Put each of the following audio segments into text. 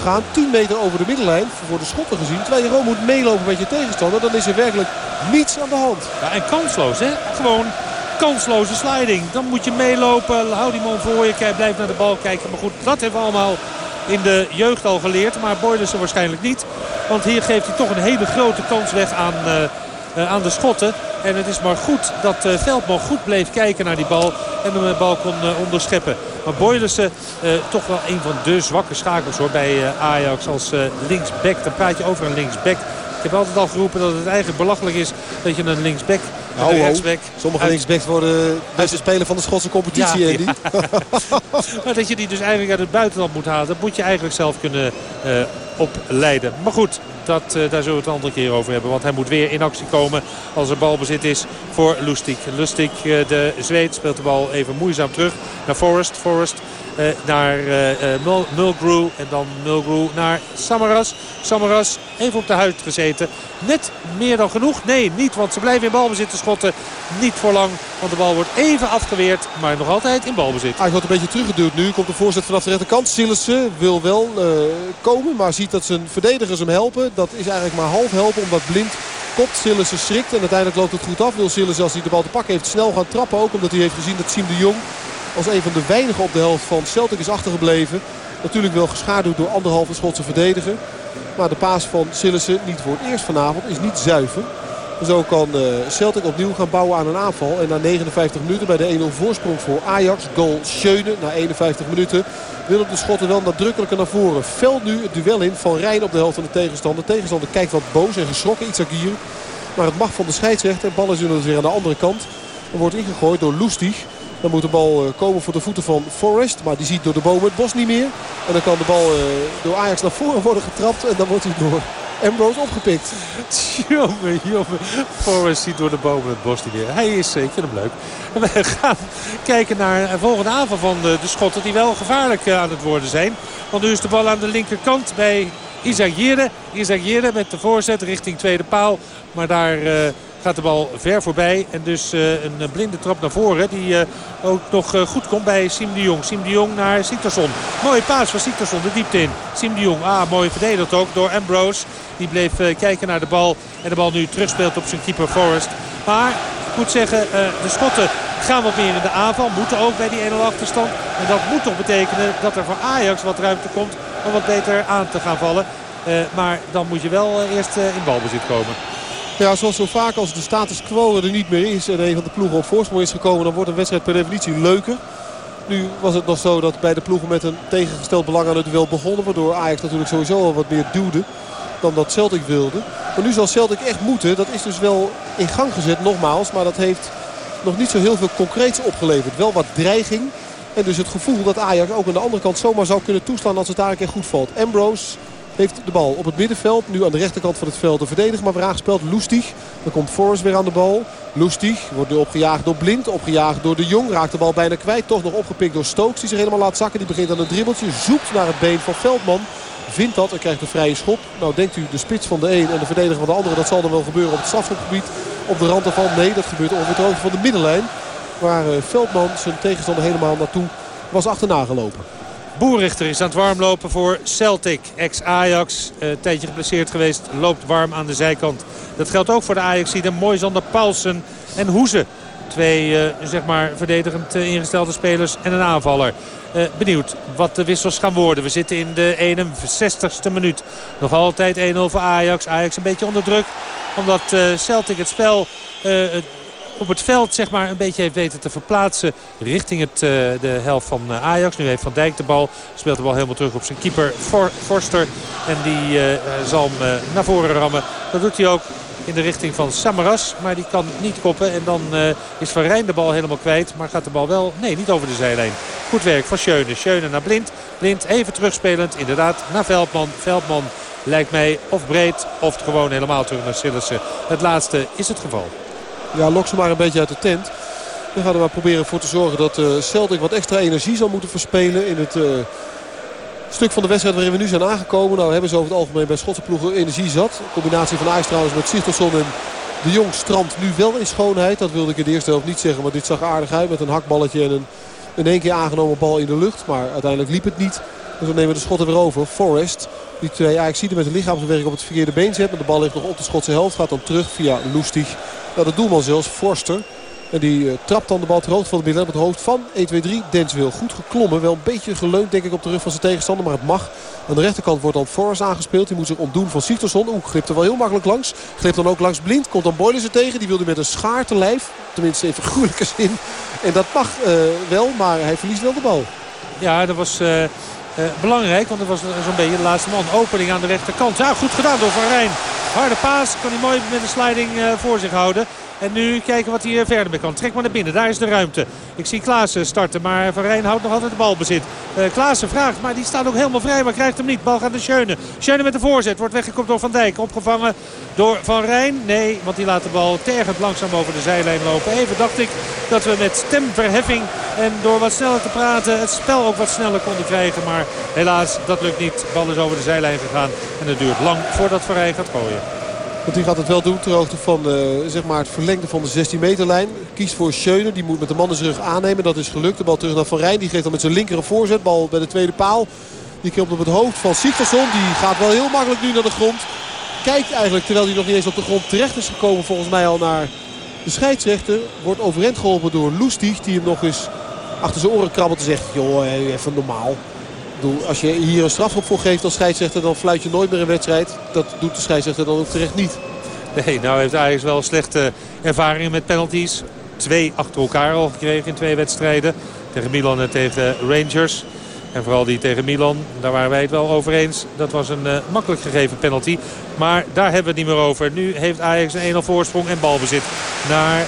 gaan. 10 meter over de middenlijn voor de schotten gezien. Terwijl je gewoon moet meelopen met je tegenstander. Dan is er werkelijk niets aan de hand. Ja, en kansloos hè. Gewoon kansloze sliding. Dan moet je meelopen. Hou die man voor je. Kijk, blijf naar de bal kijken. Maar goed, dat hebben we allemaal in de jeugd al geleerd. Maar Boylissen waarschijnlijk niet. Want hier geeft hij toch een hele grote kans weg aan, uh, aan de schotten. En het is maar goed dat uh, Veldman goed bleef kijken naar die bal. En de bal kon onderscheppen. Maar Boylissen toch wel een van de zwakke schakels hoor, bij Ajax als linksback. Dan praat je over een linksback. Ik heb altijd al geroepen dat het eigenlijk belachelijk is dat je een linksback een rechtsback... Sommige linksbacks worden beste speler van de Schotse competitie. Ja, ja. maar dat je die dus eigenlijk uit het buitenland moet halen. Dat moet je eigenlijk zelf kunnen uh, opleiden. Maar goed, dat, uh, daar zullen we het een andere keer over hebben. Want hij moet weer in actie komen als er balbezit is voor Lustig. Lustig, uh, de Zweed, speelt de bal even moeizaam terug naar Forrest. Forrest uh, naar Mulgrew en dan Mulgrew naar Samaras. Samaras even op de huid gezeten. Net meer dan genoeg? Nee, niet. Want ze blijven in balbezit te schotten. Niet voor lang. Want de bal wordt even afgeweerd. Maar nog altijd in balbezit. Hij wordt een beetje teruggeduwd nu. Komt de voorzet vanaf de rechterkant. Sillissen wil wel komen. Maar ziet dat zijn verdedigers hem helpen. Dat is eigenlijk maar half helpen. Omdat Blind kopt. Sillissen schrikt. En uiteindelijk loopt het goed af. Wil Sillissen als hij de bal te pakken heeft snel gaan trappen. Ook omdat hij heeft gezien dat Siem de Jong als een van de weinigen op de helft van Celtic is achtergebleven. Natuurlijk wel geschaduwd door anderhalve Schotse verdediger. Maar de paas van Sillissen, niet voor het eerst vanavond, is niet zuiver. Zo kan eh, Celtic opnieuw gaan bouwen aan een aanval. En na 59 minuten bij de 1-0 voorsprong voor Ajax. Goal Schöne na 51 minuten. Willen de Schotten wel nadrukkelijker naar voren. Veld nu het duel in van Rijn op de helft van de tegenstander. De tegenstander kijkt wat boos en geschrokken. Iets hier. Maar het mag van de scheidsrechter. Bal is dus weer aan de andere kant. Er wordt ingegooid door Lustig. Dan moet de bal eh, komen voor de voeten van Forrest. Maar die ziet door de bomen het bos niet meer. En dan kan de bal eh, door Ajax naar voren worden getrapt. En dan wordt hij door Ambrose opgepikt. Jongen, jongen. Forrest ziet door de bomen het bos niet meer. Hij is, ik vind hem leuk. En we gaan kijken naar een volgende aanval van de, de Schotten. Die wel gevaarlijk eh, aan het worden zijn. Want nu is de bal aan de linkerkant bij Isaac Jere. Isaac Jere met de voorzet richting tweede paal. Maar daar gaat de bal ver voorbij. En dus uh, een blinde trap naar voren. Die uh, ook nog uh, goed komt bij Sim de Jong. Sim de Jong naar Siktersson. Mooie paas van Siktersson de diepte in. Sim de Jong, ah, mooi verdedigd ook door Ambrose. Die bleef kijken naar de bal. En de bal nu terugspeelt op zijn keeper Forrest. Maar ik moet zeggen, de schotten gaan wat meer in de aanval. Moeten ook bij die 1-0 achterstand. En dat moet toch betekenen dat er voor Ajax wat ruimte komt om wat beter aan te gaan vallen. maar dan moet je wel eerst in balbezit komen. Ja, zoals zo vaak als de status quo er niet meer is en een van de ploegen op voorsprong is gekomen... dan wordt een wedstrijd per definitie leuker. Nu was het nog zo dat bij de ploegen met een tegengesteld belang aan het duel begonnen. Waardoor Ajax natuurlijk sowieso al wat meer duwde dan dat Celtic wilde. Maar nu zal Celtic echt moeten. Dat is dus wel in gang gezet nogmaals. Maar dat heeft nog niet zo heel veel concreets opgeleverd. Wel wat dreiging. En dus het gevoel dat Ajax ook aan de andere kant zomaar zou kunnen toeslaan als het daar een keer goed valt. Ambrose heeft de bal op het middenveld. Nu aan de rechterkant van het veld de verdediger. Maar weer aangespeeld Loestig. Dan komt Forrest weer aan de bal. Loestig wordt nu opgejaagd door Blind. Opgejaagd door de Jong. Raakt de bal bijna kwijt. Toch nog opgepikt door Stokes. Die zich helemaal laat zakken. Die begint aan een dribbeltje. Zoekt naar het been van Veldman. Vindt dat en krijgt een vrije schop. Nou denkt u de spits van de een en de verdediger van de andere. Dat zal dan wel gebeuren op het strafschopgebied. Op de rand ervan. Nee, dat gebeurt ongeveer van de middenlijn. Waar eh, Veldman zijn tegenstander helemaal naartoe was achterna gelopen. Boerrichter is aan het warmlopen voor Celtic. Ex-Ajax, een eh, tijdje geblesseerd geweest, loopt warm aan de zijkant. Dat geldt ook voor de ajax Mooi Moisander Paulsen en Hoeze. Twee uh, zeg maar verdedigend uh, ingestelde spelers en een aanvaller. Benieuwd wat de wissels gaan worden. We zitten in de 61ste minuut. Nog altijd 1-0 voor Ajax. Ajax een beetje onder druk. Omdat Celtic het spel op het veld zeg maar, een beetje heeft weten te verplaatsen richting het, uh, de helft van uh, Ajax. Nu heeft Van Dijk de bal. Speelt de bal helemaal terug op zijn keeper For Forster. En die uh, zal hem naar voren rammen. Dat doet hij ook in de richting van Samaras. Maar die kan niet koppen. En dan is Van Rijn de bal helemaal kwijt. Maar gaat de bal wel... Nee, niet over de zijlijn. Goed werk van Schöne. Schöne naar Blind. Blind even terugspelend. Inderdaad naar Veldman. Veldman lijkt mij of breed of gewoon helemaal terug naar Sillissen. Het laatste is het geval ja, lok ze maar een beetje uit de tent. We gaan er maar proberen voor te zorgen dat uh, Celtic wat extra energie zal moeten verspelen in het uh, stuk van de wedstrijd waarin we nu zijn aangekomen. Nou hebben ze over het algemeen bij Schotse ploegen energie zat. De combinatie van Ajax trouwens met Sigtorsson en de Jong strand nu wel in schoonheid. Dat wilde ik in de eerste helft niet zeggen, maar dit zag aardig uit met een hakballetje en een in één keer aangenomen bal in de lucht. Maar uiteindelijk liep het niet. En zo nemen de schotten weer over. Forrest, die twee Ajaxiden met de lichaamswerk op het verkeerde been zet. Maar de bal ligt nog op de Schotse helft. Gaat dan terug via Lustig naar de doelman zelfs, Forster. En die uh, trapt dan de bal ter hoogte van de midden op het hoofd van 1, 2, 3. Denswil goed geklommen. Wel een beetje geleund denk ik op de rug van zijn tegenstander. Maar het mag. Aan de rechterkant wordt dan Forrest aangespeeld. Die moet zich ontdoen van Sigtorsson. Oeh, glipt er wel heel makkelijk langs. Glipt dan ook langs blind. Komt dan Boyles er tegen. Die wilde met een schaar te lijf. Tenminste even gruwelijke zin. En dat mag uh, wel. Maar hij verliest wel de bal. Ja, dat was... Uh... Uh, belangrijk, want het was zo'n beetje de laatste man. Opening aan de rechterkant. Ja, goed gedaan door Van Rijn. Harde paas, kan hij mooi met de sliding uh, voor zich houden. En nu kijken wat hij verder mee kan. Trek maar naar binnen, daar is de ruimte. Ik zie Klaassen starten, maar Van Rijn houdt nog altijd de balbezit. Uh, Klaassen vraagt, maar die staat ook helemaal vrij, maar krijgt hem niet. Bal gaat naar Schöne. Schöne met de voorzet, wordt weggekomen door Van Dijk. Opgevangen door Van Rijn. Nee, want die laat de bal tergend langzaam over de zijlijn lopen. Even dacht ik dat we met stemverheffing en door wat sneller te praten het spel ook wat sneller konden krijgen. Maar helaas, dat lukt niet. De bal is over de zijlijn gegaan en het duurt lang voordat Van Rijn gaat gooien. Want die gaat het wel doen ter hoogte van zeg maar het verlengde van de 16 meter lijn. Kiest voor Schöne. Die moet met de man in zijn rug aannemen. Dat is gelukt. De bal terug naar Van Rijn. Die geeft dan met zijn linker een voorzet. Bal bij de tweede paal. Die komt op het hoofd van Sigtersson. Die gaat wel heel makkelijk nu naar de grond. Kijkt eigenlijk terwijl hij nog niet eens op de grond terecht is gekomen. Volgens mij al naar de scheidsrechter. Wordt overeind geholpen door Loestig. Die hem nog eens achter zijn oren krabbelt en zegt. Joh, even normaal. Als je hier een strafschop voor geeft als scheidsrechter, dan fluit je nooit meer een wedstrijd. Dat doet de scheidsrechter dan ook terecht niet. Nee, nou heeft Ajax wel slechte ervaringen met penalties. Twee achter elkaar al gekregen in twee wedstrijden. Tegen Milan en tegen Rangers. En vooral die tegen Milan, daar waren wij het wel over eens. Dat was een uh, makkelijk gegeven penalty. Maar daar hebben we het niet meer over. Nu heeft Ajax een 1-0 voorsprong en balbezit naar uh,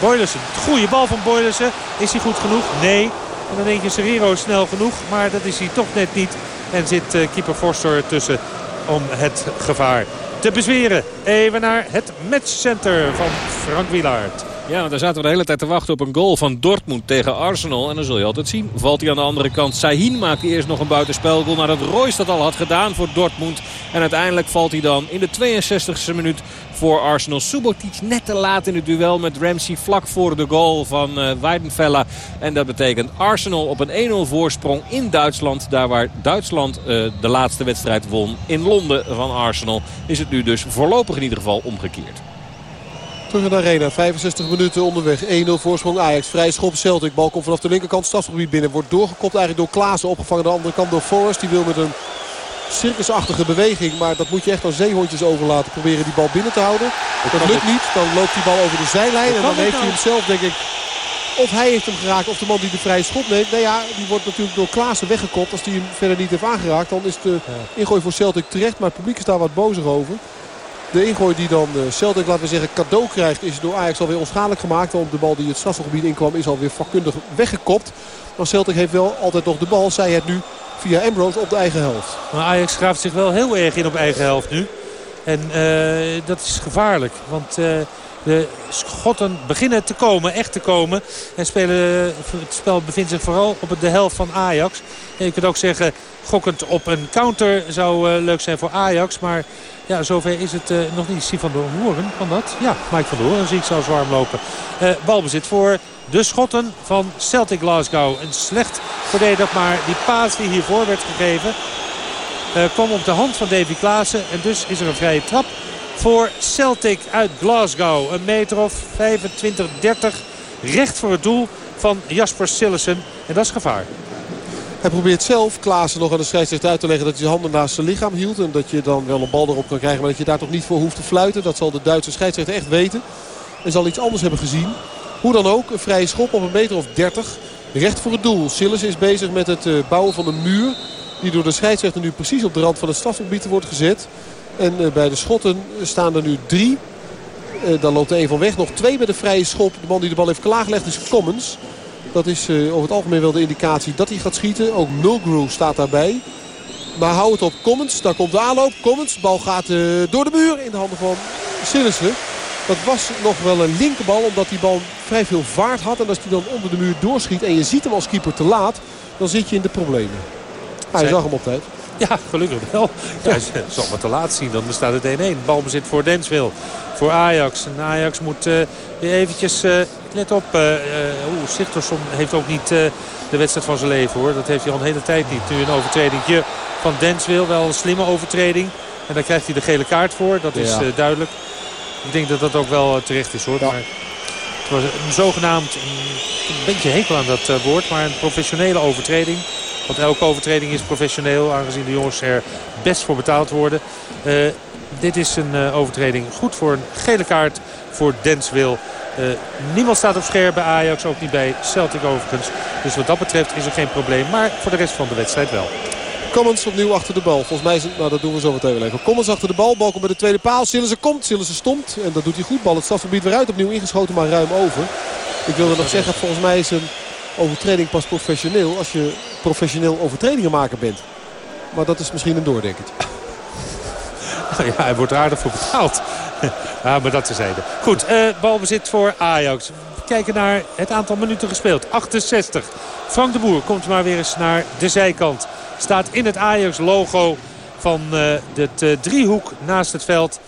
Boylissen. Goede bal van Boylissen. Is hij goed genoeg? Nee. En dan denk je snel genoeg. Maar dat is hij toch net niet. En zit uh, keeper Forster tussen om het gevaar te bezweren. Even naar het matchcenter van Frank Wielaert. Ja, want daar zaten we de hele tijd te wachten op een goal van Dortmund tegen Arsenal. En dan zul je altijd zien. Valt hij aan de andere kant. Sahin maakt eerst nog een buitenspelgoal nadat Royce dat al had gedaan voor Dortmund. En uiteindelijk valt hij dan in de 62e minuut voor Arsenal. Subotic net te laat in het duel met Ramsey vlak voor de goal van uh. En dat betekent Arsenal op een 1-0 voorsprong in Duitsland. Daar waar Duitsland uh, de laatste wedstrijd won in Londen van Arsenal. Is het nu dus voorlopig in ieder geval omgekeerd. Terug in de arena, 65 minuten onderweg. 1-0 voorsprong Ajax. Vrij schop Celtic. Bal komt vanaf de linkerkant strafgebied binnen. Wordt doorgekopt eigenlijk door Klaassen. Opgevangen aan de andere kant door Forrest. Die wil met een circusachtige beweging. Maar dat moet je echt aan zeehondjes overlaten. Proberen die bal binnen te houden. Dat lukt niet. Dan loopt die bal over de zijlijn. En dan heeft hij hem zelf denk ik... Of hij heeft hem geraakt of de man die de vrije schop neemt. Nou ja, die wordt natuurlijk door Klaassen weggekopt. Als hij hem verder niet heeft aangeraakt. Dan is de ingooi voor Celtic terecht. Maar het publiek is daar wat bozer over. De ingooi die dan Celtic, laten we zeggen, cadeau krijgt... is door Ajax alweer onschadelijk gemaakt. Want de bal die het strafgebied inkwam is alweer vakkundig weggekopt. Maar Celtic heeft wel altijd nog de bal. Zij het nu via Ambrose op de eigen helft. Maar Ajax graaft zich wel heel erg in op eigen helft nu. En uh, dat is gevaarlijk. Want uh, de schotten beginnen te komen, echt te komen. En spelen, het spel bevindt zich vooral op de helft van Ajax. En je kunt ook zeggen, gokkend op een counter zou uh, leuk zijn voor Ajax. Maar ja, zover is het nog niet. Zie van der Hoorn kan dat? Ja, Mike van der Hoorn zie ik zo warm lopen. Balbezit voor de schotten van Celtic Glasgow. Een slecht verdedigd, maar die paas die hiervoor werd gegeven... Uh, kwam op de hand van Davy Klaassen. En dus is er een vrije trap voor Celtic uit Glasgow. Een meter of 25, 30 recht voor het doel van Jasper Sillessen. En dat is gevaar. Hij probeert zelf Klaassen nog aan de scheidsrechter uit te leggen dat hij zijn handen naast zijn lichaam hield. En dat je dan wel een bal erop kan krijgen, maar dat je daar toch niet voor hoeft te fluiten. Dat zal de Duitse scheidsrechter echt weten. En zal iets anders hebben gezien. Hoe dan ook, een vrije schop op een meter of 30. Recht voor het doel. Sillis is bezig met het bouwen van een muur. Die door de scheidsrechter nu precies op de rand van het strafgebied wordt gezet. En bij de schotten staan er nu drie. Dan loopt er een van weg. Nog twee met een vrije schop. De man die de bal heeft klaargelegd is Commons. Dat is over het algemeen wel de indicatie dat hij gaat schieten. Ook Mulgrew staat daarbij. Maar hou het op Commons. Daar komt de aanloop. Commons. De bal gaat door de muur in de handen van Sillissen. Dat was nog wel een linkerbal. Omdat die bal vrij veel vaart had. En als hij dan onder de muur doorschiet. En je ziet hem als keeper te laat. Dan zit je in de problemen. Hij zag hem op tijd. Ja, gelukkig wel. Ja, zal maar te laat zien. Dan bestaat het 1-1. Balbezit voor Denswil. Voor Ajax. En Ajax moet uh, weer eventjes... Uh, let op. Uh, Oeh, Sigtorsson heeft ook niet de wedstrijd van zijn leven hoor. Dat heeft hij al een hele tijd niet. Nu een overtredingje van Denswil. Wel een slimme overtreding. En daar krijgt hij de gele kaart voor. Dat is duidelijk. Ik denk dat dat ook wel terecht is hoor. Maar het was een zogenaamd... Een beetje hekel aan dat woord. Maar een professionele overtreding. Want elke overtreding is professioneel. Aangezien de jongens er best voor betaald worden. Uh, dit is een uh, overtreding goed voor een gele kaart voor Denswil. Uh, niemand staat op scherp bij Ajax. Ook niet bij Celtic overigens. Dus wat dat betreft is er geen probleem. Maar voor de rest van de wedstrijd wel. Commons opnieuw achter de bal. Volgens mij is nou dat doen we zo meteen wel even. Commons achter de bal, bal komt bij de tweede paal. Sillissen komt, Sillissen stomt. En dat doet hij goed. Bal het strafgebied weer uit. Opnieuw ingeschoten, maar ruim over. Ik wilde nog zeggen, volgens mij is een overtreding pas professioneel als je professioneel overtredingen maken bent. Maar dat is misschien een doordenkertje. Ja, hij wordt aardig voor betaald. Ja, maar dat terzijde. Goed, uh, balbezit voor Ajax. We kijken naar het aantal minuten gespeeld. 68. Frank de Boer komt maar weer eens naar de zijkant. Staat in het Ajax-logo van uh, het uh, driehoek naast het veld.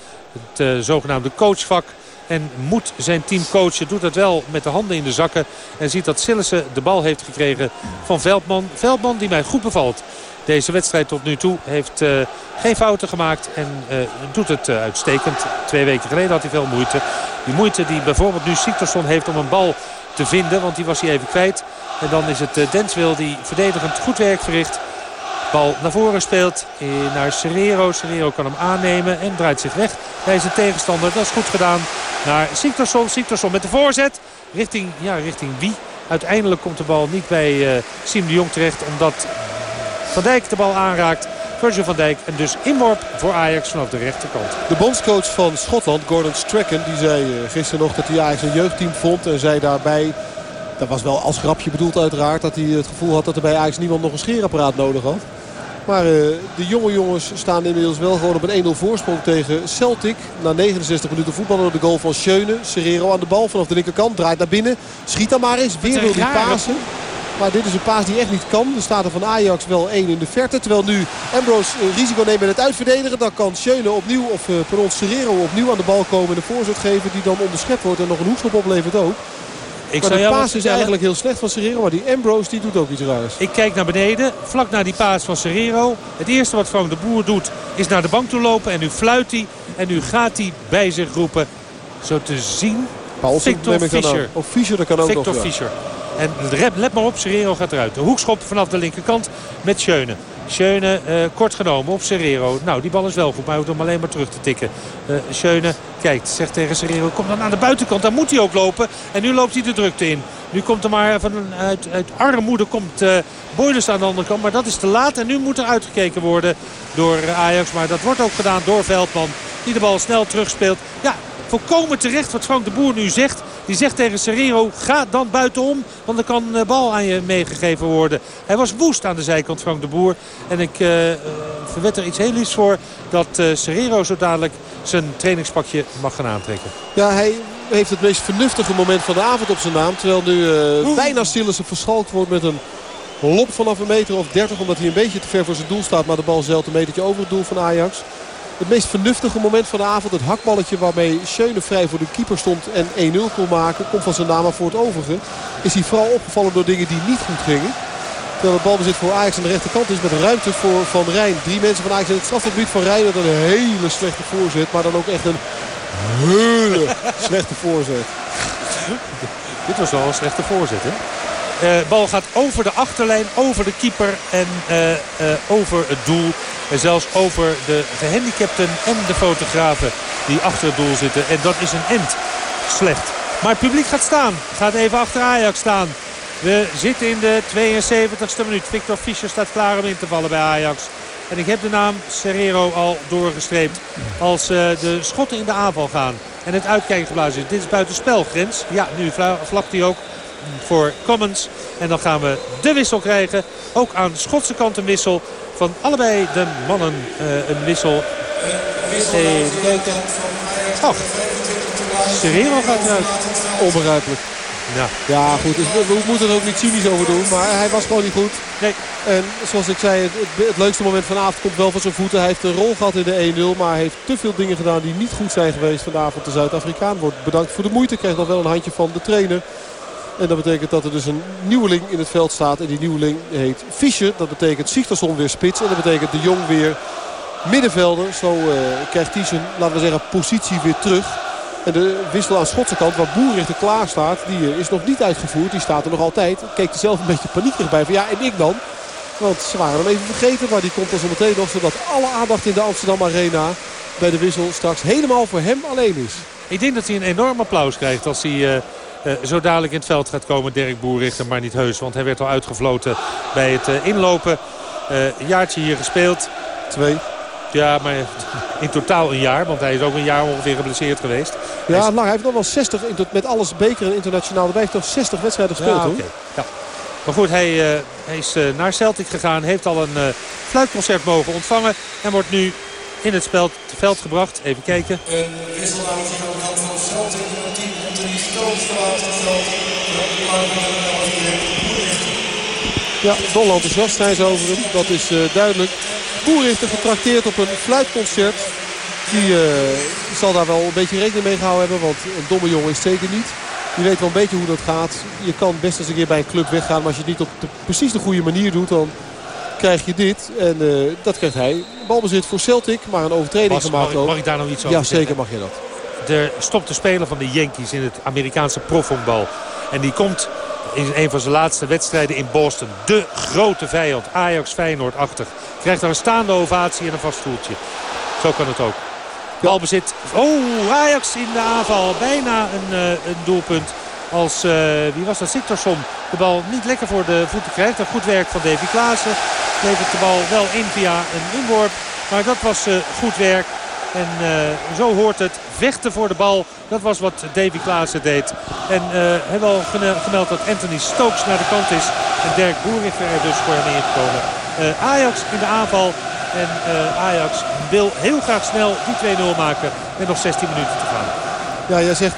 Het zogenaamde coachvak. En moet zijn team coachen. Doet dat wel met de handen in de zakken. En ziet dat Sillissen de bal heeft gekregen van Veldman. Veldman die mij goed bevalt. Deze wedstrijd tot nu toe heeft geen fouten gemaakt en doet het uitstekend. Twee weken geleden had hij veel moeite. Die moeite die bijvoorbeeld nu Siktersson heeft om een bal te vinden. Want die was hij even kwijt. En dan is het Denswil die verdedigend goed werk verricht. Bal naar voren speelt naar Serrero. Serrero kan hem aannemen en draait zich weg bij zijn tegenstander. Dat is goed gedaan naar Siktersson. Siktersson met de voorzet. Richting, ja, richting wie? Uiteindelijk komt de bal niet bij uh, Siem de Jong terecht. Omdat Van Dijk de bal aanraakt. Virgil van Dijk. En dus inworp voor Ajax vanaf de rechterkant. De bondscoach van Schotland, Gordon Strachan, die zei uh, gisteren nog dat hij Ajax een jeugdteam vond. En zei daarbij, dat was wel als grapje bedoeld uiteraard, dat hij het gevoel had dat er bij Ajax niemand nog een scheerapparaat nodig had. Maar uh, de jonge jongens staan inmiddels wel gewoon op een 1-0 voorsprong tegen Celtic. Na 69 minuten voetballen door de goal van Schöne. Serrero aan de bal vanaf de linkerkant. Draait naar binnen. Schiet dan maar eens. Weer wil die pasen. Maar dit is een paas die echt niet kan. Er staat er van Ajax wel 1 in de verte. Terwijl nu Ambrose uh, risico neemt met het uitverdedigen. Dan kan Schöne opnieuw, of uh, pardon, Serrero opnieuw aan de bal komen. En de voorzet geven die dan onderschept wordt. En nog een hoekschop oplevert ook. Ik maar de paas is eigenlijk heel slecht van Serrero. Maar die Ambrose die doet ook iets raars. Ik kijk naar beneden. Vlak naar die paas van Serrero. Het eerste wat Frank de Boer doet is naar de bank toe lopen. En nu fluit hij. En nu gaat hij bij zich roepen. Zo te zien. Paulsen, Victor Fischer. Of Fischer, dat kan ook Victor nog. Fischer. En let maar op, Serrero gaat eruit. De hoekschop vanaf de linkerkant met Schöne. Schöne uh, kort genomen op Serrero. Nou, die bal is wel goed, maar hij hoeft hem alleen maar terug te tikken. Uh, Schöne kijkt, zegt tegen Serrero, kom dan aan de buitenkant. Daar moet hij ook lopen. En nu loopt hij de drukte in. Nu komt er maar van, uit, armoede komt uh, Boilers aan de andere kant. Maar dat is te laat en nu moet er uitgekeken worden door Ajax. Maar dat wordt ook gedaan door Veldman. Die de bal snel terugspeelt. Ja, volkomen terecht wat Frank de Boer nu zegt. Die zegt tegen Serrero, ga dan buitenom. Want er kan de bal aan je meegegeven worden. Hij was woest aan de zijkant, Frank de Boer. En ik uh, verwed er iets heel liefs voor dat uh, Serrero zo dadelijk zijn trainingspakje mag gaan aantrekken. Ja, hij heeft het meest vernuftige moment van de avond op zijn naam. Terwijl nu uh, bijna Sillissen verschalkt wordt met een lop vanaf een meter of 30. Omdat hij een beetje te ver voor zijn doel staat. Maar de bal zelf een metertje over het doel van Ajax. Het meest vernuftige moment van de avond. Het hakballetje waarmee Schöne vrij voor de keeper stond en 1-0 kon maken. Komt van zijn naam voor het overige. Is hij vooral opgevallen door dingen die niet goed gingen. Terwijl het balbezit voor Ajax aan de rechterkant is met ruimte voor Van Rijn. Drie mensen van Ajax in het strafgebied van Rijn. Dat een hele slechte voorzet. Maar dan ook echt een hele slechte voorzet. Dit was wel een slechte voorzet hè? De uh, bal gaat over de achterlijn, over de keeper en uh, uh, over het doel. En zelfs over de gehandicapten en de fotografen die achter het doel zitten. En dat is een end. Slecht. Maar het publiek gaat staan. Gaat even achter Ajax staan. We zitten in de 72e minuut. Victor Fischer staat klaar om in te vallen bij Ajax. En ik heb de naam Serrero al doorgestreept. Als de schotten in de aanval gaan. En het uitkijken geblazen is. Dit is buiten spelgrens. Ja, nu flapt hij ook voor Commons. En dan gaan we de wissel krijgen. Ook aan de Schotse kant een wissel. Van allebei de mannen uh, een wissel. Even kijken. Oh, Serrero gaat eruit. Onbegrijpelijk. Ja, ja goed. Dus we, we, moeten er ook niet cynisch over doen. Maar hij was gewoon niet goed. Nee. En zoals ik zei, het, het, leukste moment vanavond komt wel van zijn voeten. Hij heeft een rol gehad in de 1-0. Maar hij heeft te veel dingen gedaan die niet goed zijn geweest vanavond. De Zuid-Afrikaan wordt bedankt voor de moeite. Krijgt nog wel een handje van de trainer. En dat betekent dat er dus een nieuweling in het veld staat. En die nieuweling heet Fischer. Dat betekent Sigtersson weer spits. En dat betekent de Jong weer middenvelder. Zo uh, krijgt hij laten we zeggen, positie weer terug. En de wissel aan Schotse kant, waar Boerichter klaar staat, die eh, is nog niet uitgevoerd. Die staat er nog altijd. Keek er zelf een beetje paniekerig bij van ja, en ik dan? Want ze waren hem even vergeten, maar die komt dan zo meteen nog. Zodat alle aandacht in de Amsterdam Arena bij de wissel straks helemaal voor hem alleen is. Ik denk dat hij een enorm applaus krijgt als hij... Uh... Uh, zo dadelijk in het veld gaat komen Dirk Boerichter. Maar niet heus, want hij werd al uitgefloten bij het uh, inlopen. Uh, een jaartje hier gespeeld. Twee. Ja, maar in totaal een jaar. Want hij is ook een jaar ongeveer geblesseerd geweest. Ja, lang. Hij heeft nog wel 60, met alles beker en internationaal. Hij heeft toch 60 wedstrijden gespeeld, ja, okay. ja. Maar goed, hij, uh, hij is uh, naar Celtic gegaan. Heeft al een uh, fluitconcert mogen ontvangen. En wordt nu in het spel, te veld gebracht. Even kijken. Een wissel aan de kant van Celtic. Ja, dol enthousiast zijn ze over hem. Dat is duidelijk. Boer heeft er getrakteerd op een fluitconcert. Die uh, zal daar wel een beetje rekening mee gehouden hebben. Want een domme jongen is zeker niet. Die weet wel een beetje hoe dat gaat. Je kan best eens een keer bij een club weggaan. Maar als je het niet op de, precies de goede manier doet, dan krijg je dit. En uh, dat krijgt hij. Balbezit voor Celtic, maar een overtreding Bas, gemaakt mag, ook. Mag ik daar nog iets over Ja, zeker mag je dat. Er stopt de speler van de Yankees in het Amerikaanse profhonkbal. En die komt in een van zijn laatste wedstrijden in Boston. De grote vijand, Ajax Feyenoord achter. Krijgt daar een staande ovatie en een vast stoeltje. Zo kan het ook. Balbezit. Oh, Ajax in de aanval. Bijna een, uh, een doelpunt. Als, uh, wie was dat, Siktorsson de bal niet lekker voor de voeten krijgt. Goed werk van Davy Klaassen. Levert de bal wel in via een inworp. Maar dat was uh, goed werk. En uh, zo hoort het. Vechten voor de bal. Dat was wat Davy Klaassen deed. En uh, hebben al gemeld dat Anthony Stokes naar de kant is. En Dirk Boerichter er dus voor hem ingekomen. Uh, Ajax in de aanval. En Ajax wil heel graag snel die 2-0 maken. Met nog 16 minuten te gaan. Ja, jij zegt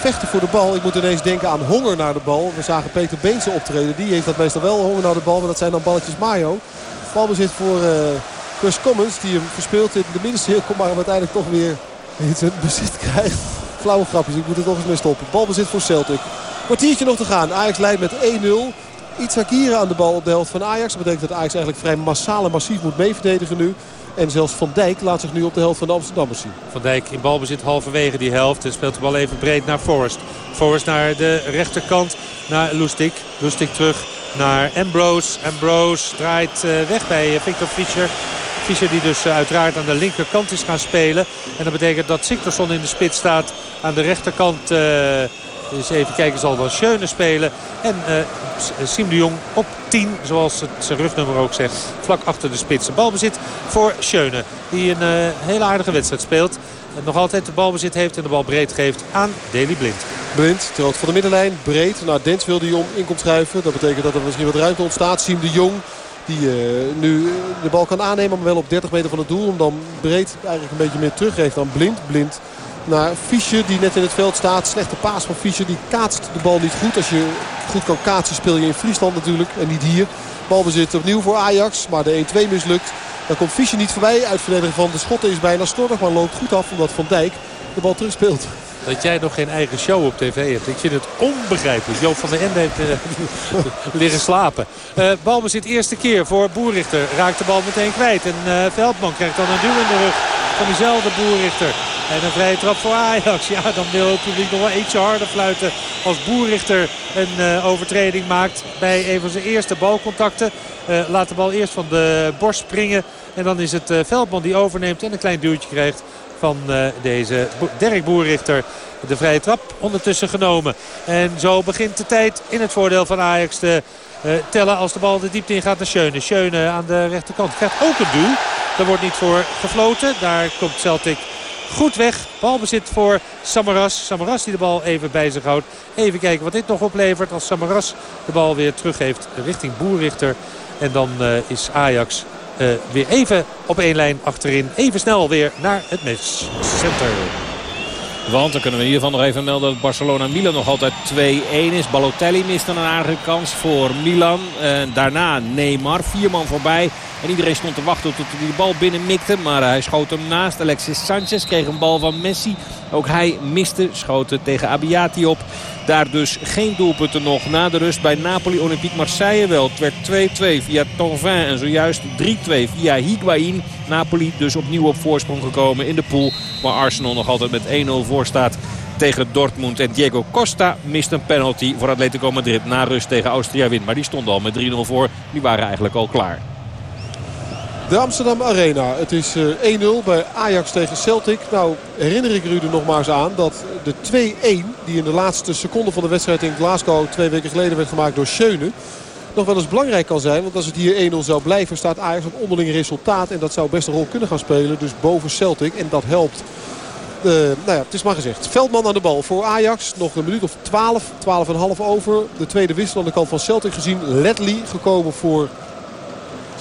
vechten voor de bal. Ik moet ineens denken aan honger naar de bal. We zagen Peter Beense optreden. Die heeft dat meestal wel, honger naar de bal. Maar dat zijn dan balletjes Mayo. Balbezit voor... Chris Commons die hem verspeelt in de middencirkel. Maar uiteindelijk toch weer in zijn bezit krijgt. Flauwe grapjes, ik moet er toch eens mee stoppen. Balbezit voor Celtic. Kwartiertje nog te gaan. Ajax leidt met 1-0. Itzakira aan de bal op de helft van Ajax. Dat betekent dat Ajax eigenlijk vrij massaal en massief moet meeverdedigen nu. En zelfs Van Dijk laat zich nu op de helft van de Amsterdammers zien. Van Dijk in balbezit halverwege die helft. En speelt de bal even breed naar Forrest. Forrest naar de rechterkant. Naar Lustig. Lustig terug naar Ambrose. Ambrose draait weg bij Victor Fischer. Die dus uiteraard aan de linkerkant is gaan spelen. En dat betekent dat Siktersson in de spits staat. Aan de rechterkant... Uh, even kijken, zal dan Schöne spelen. En uh, Siem de Jong op 10, zoals het zijn rugnummer ook zegt. Vlak achter de spits. Balbezit voor Schöne. Die een hele aardige wedstrijd speelt. Nog altijd de balbezit heeft en de bal breed geeft aan Deli Blind. Blind, ter van de middenlijn, breed. Naar Dens wil die om in komt schuiven. Dat betekent dat er misschien wat ruimte ontstaat. Siem de Jong die uh, nu de bal kan aannemen, maar wel op 30 meter van het doel. Om dan breed eigenlijk een beetje meer teruggeeft dan Blind. Blind naar Fischer die net in het veld staat. Slechte paas van Fischer. Die kaatst de bal niet goed. Als je goed kan kaatsen speel je in Friesland natuurlijk. En niet hier. Balbezit opnieuw voor Ajax. Maar de 1-2 mislukt. Dan komt Fischer niet voorbij. Uitverdediger van de Schotten is bijna slordig. Maar loopt goed af omdat Van Dijk de bal terug speelt. Dat jij nog geen eigen show op tv hebt. Ik vind het onbegrijpelijk. Joop van der Ende heeft uh, liggen slapen. Uh, balbezit eerste keer voor Boerichter. Raakt de bal meteen kwijt. En uh, Veldman krijgt dan een duw in de rug van diezelfde Boerichter. En een vrije trap voor Ajax. Ja, dan wil het publiek nog wel ietsje harder fluiten als Boerichter een overtreding maakt bij een van zijn eerste balcontacten. Laat de bal eerst van de borst springen. En dan is het Veldman die overneemt en een klein duwtje krijgt van uh, deze Dirk Boerichter. De vrije trap ondertussen genomen. En zo begint de tijd in het voordeel van Ajax te uh, tellen als de bal de diepte in gaat naar Schöne. Schöne aan de rechterkant krijgt ook een duw. Daar wordt niet voor gefloten. Daar komt Celtic goed weg. Balbezit voor Samaras. Samaras die de bal even bij zich houdt. Even kijken wat dit nog oplevert als Samaras de bal weer teruggeeft richting Boerichter. En dan uh, is Ajax uh, weer even op één lijn achterin. Even snel weer naar het matchcenter. Want dan kunnen we geval nog even melden dat Barcelona-Milan nog altijd 2-1 is. Balotelli mist een aardige kans voor Milan. En daarna Neymar, vier man voorbij. En iedereen stond te wachten tot hij de bal binnenmikte. Maar hij schoot hem naast. Alexis Sanchez kreeg een bal van Messi. Ook hij miste, schoten tegen Abiati op. Daar dus geen doelpunten nog na de rust bij Napoli Olympique Marseille wel. Het werd 2-2 via Tonvin en zojuist 3-2 via Higuain. Napoli dus opnieuw op voorsprong gekomen in de pool. Waar Arsenal nog altijd met 1-0 voor staat tegen Dortmund. En Diego Costa mist een penalty voor Atletico Madrid na rust tegen Austria Win. Maar die stonden al met 3-0 voor. Die waren eigenlijk al klaar. De Amsterdam Arena. Het is 1-0 eh, bij Ajax tegen Celtic. Nou herinner ik u er nogmaals aan dat de 2-1 die in de laatste seconde van de wedstrijd in Glasgow twee weken geleden werd gemaakt door Schöne. Nog wel eens belangrijk kan zijn. Want als het hier 1-0 zou blijven staat Ajax op onderling resultaat. En dat zou best een rol kunnen gaan spelen. Dus boven Celtic. En dat helpt. Uh, nou ja, het is maar gezegd. Veldman aan de bal voor Ajax. Nog een minuut of 12, 12,5 over. De tweede wissel aan de kant van Celtic gezien. Ledley gekomen voor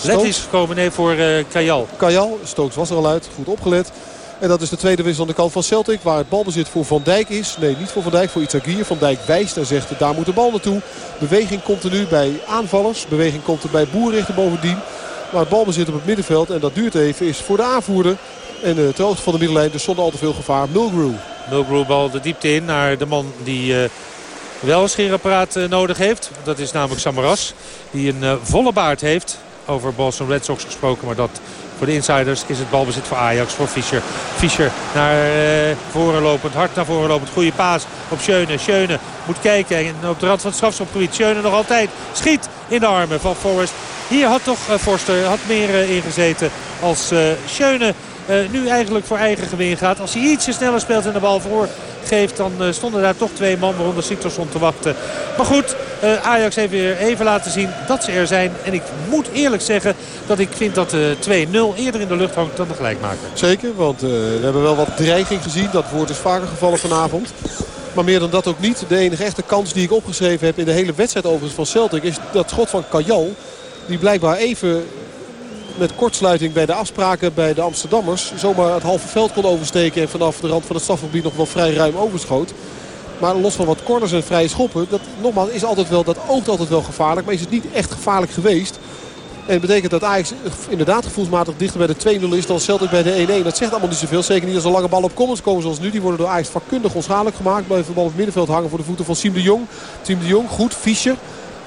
Let is gekomen nee, voor uh, Kajal. Kajal, Stokes was er al uit. Goed opgelet. En dat is de tweede wissel aan de kant van Celtic. Waar het balbezit voor Van Dijk is. Nee, niet voor Van Dijk, voor Itagir. Van Dijk wijst en zegt daar moet de bal naartoe. Beweging komt er nu bij aanvallers. Beweging komt er bij Boerrichter bovendien. Maar het balbezit op het middenveld. En dat duurt even. Is voor de aanvoerder. En uh, ter hoogte van de middenlijn. Dus zonder al te veel gevaar. Mulgrew. Mulgrew bal de diepte in naar de man die... Uh wel een scheerapparaat nodig heeft. Dat is namelijk Samaras. Die een volle baard heeft over Boston Red Sox gesproken. Maar dat voor de insiders is het balbezit voor Ajax, voor Fischer. Fischer naar uh, voren lopend, hard naar voren lopend. Goede paas op Schöne. Schöne moet kijken en op de rand van het strafschopgebied. Schöne nog altijd schiet in de armen van Forrest. Hier had toch uh, Forster had meer uh, ingezeten als uh, Schöne nu eigenlijk voor eigen gewin gaat. Als hij ietsje sneller speelt en de bal voor geeft... dan uh, stonden daar toch twee man waaronder Siktorsson te wachten. Maar goed, uh, Ajax heeft weer even laten zien dat ze er zijn. En ik moet eerlijk zeggen dat ik vind dat de 2-0 eerder in de lucht hangt dan de gelijkmaker. Zeker, want we hebben wel wat dreiging gezien. Dat woord is vaker gevallen vanavond. Maar meer dan dat ook niet. De enige echte kans die ik opgeschreven heb in de hele wedstrijd overigens van Celtic... is dat schot van Kajal. Die blijkbaar even met kortsluiting bij de afspraken bij de Amsterdammers... zomaar het halve veld kon oversteken en vanaf de rand van het strafgebied nog wel vrij ruim overschoot. Maar los van wat corners en vrije schoppen, dat, nogmaals, is altijd wel, dat oogt altijd wel gevaarlijk. Maar is het niet echt gevaarlijk geweest. En dat betekent dat Ajax inderdaad gevoelsmatig dichter bij de 2-0 is dan Celtic bij de 1-1. Dat zegt allemaal niet zoveel. Zeker niet als een lange bal op comments komen zoals nu. Die worden door Ajax vakkundig onschadelijk gemaakt. Blijft de bal op het middenveld hangen voor de voeten van Siem de Jong. Siem de Jong, goed. Fischer.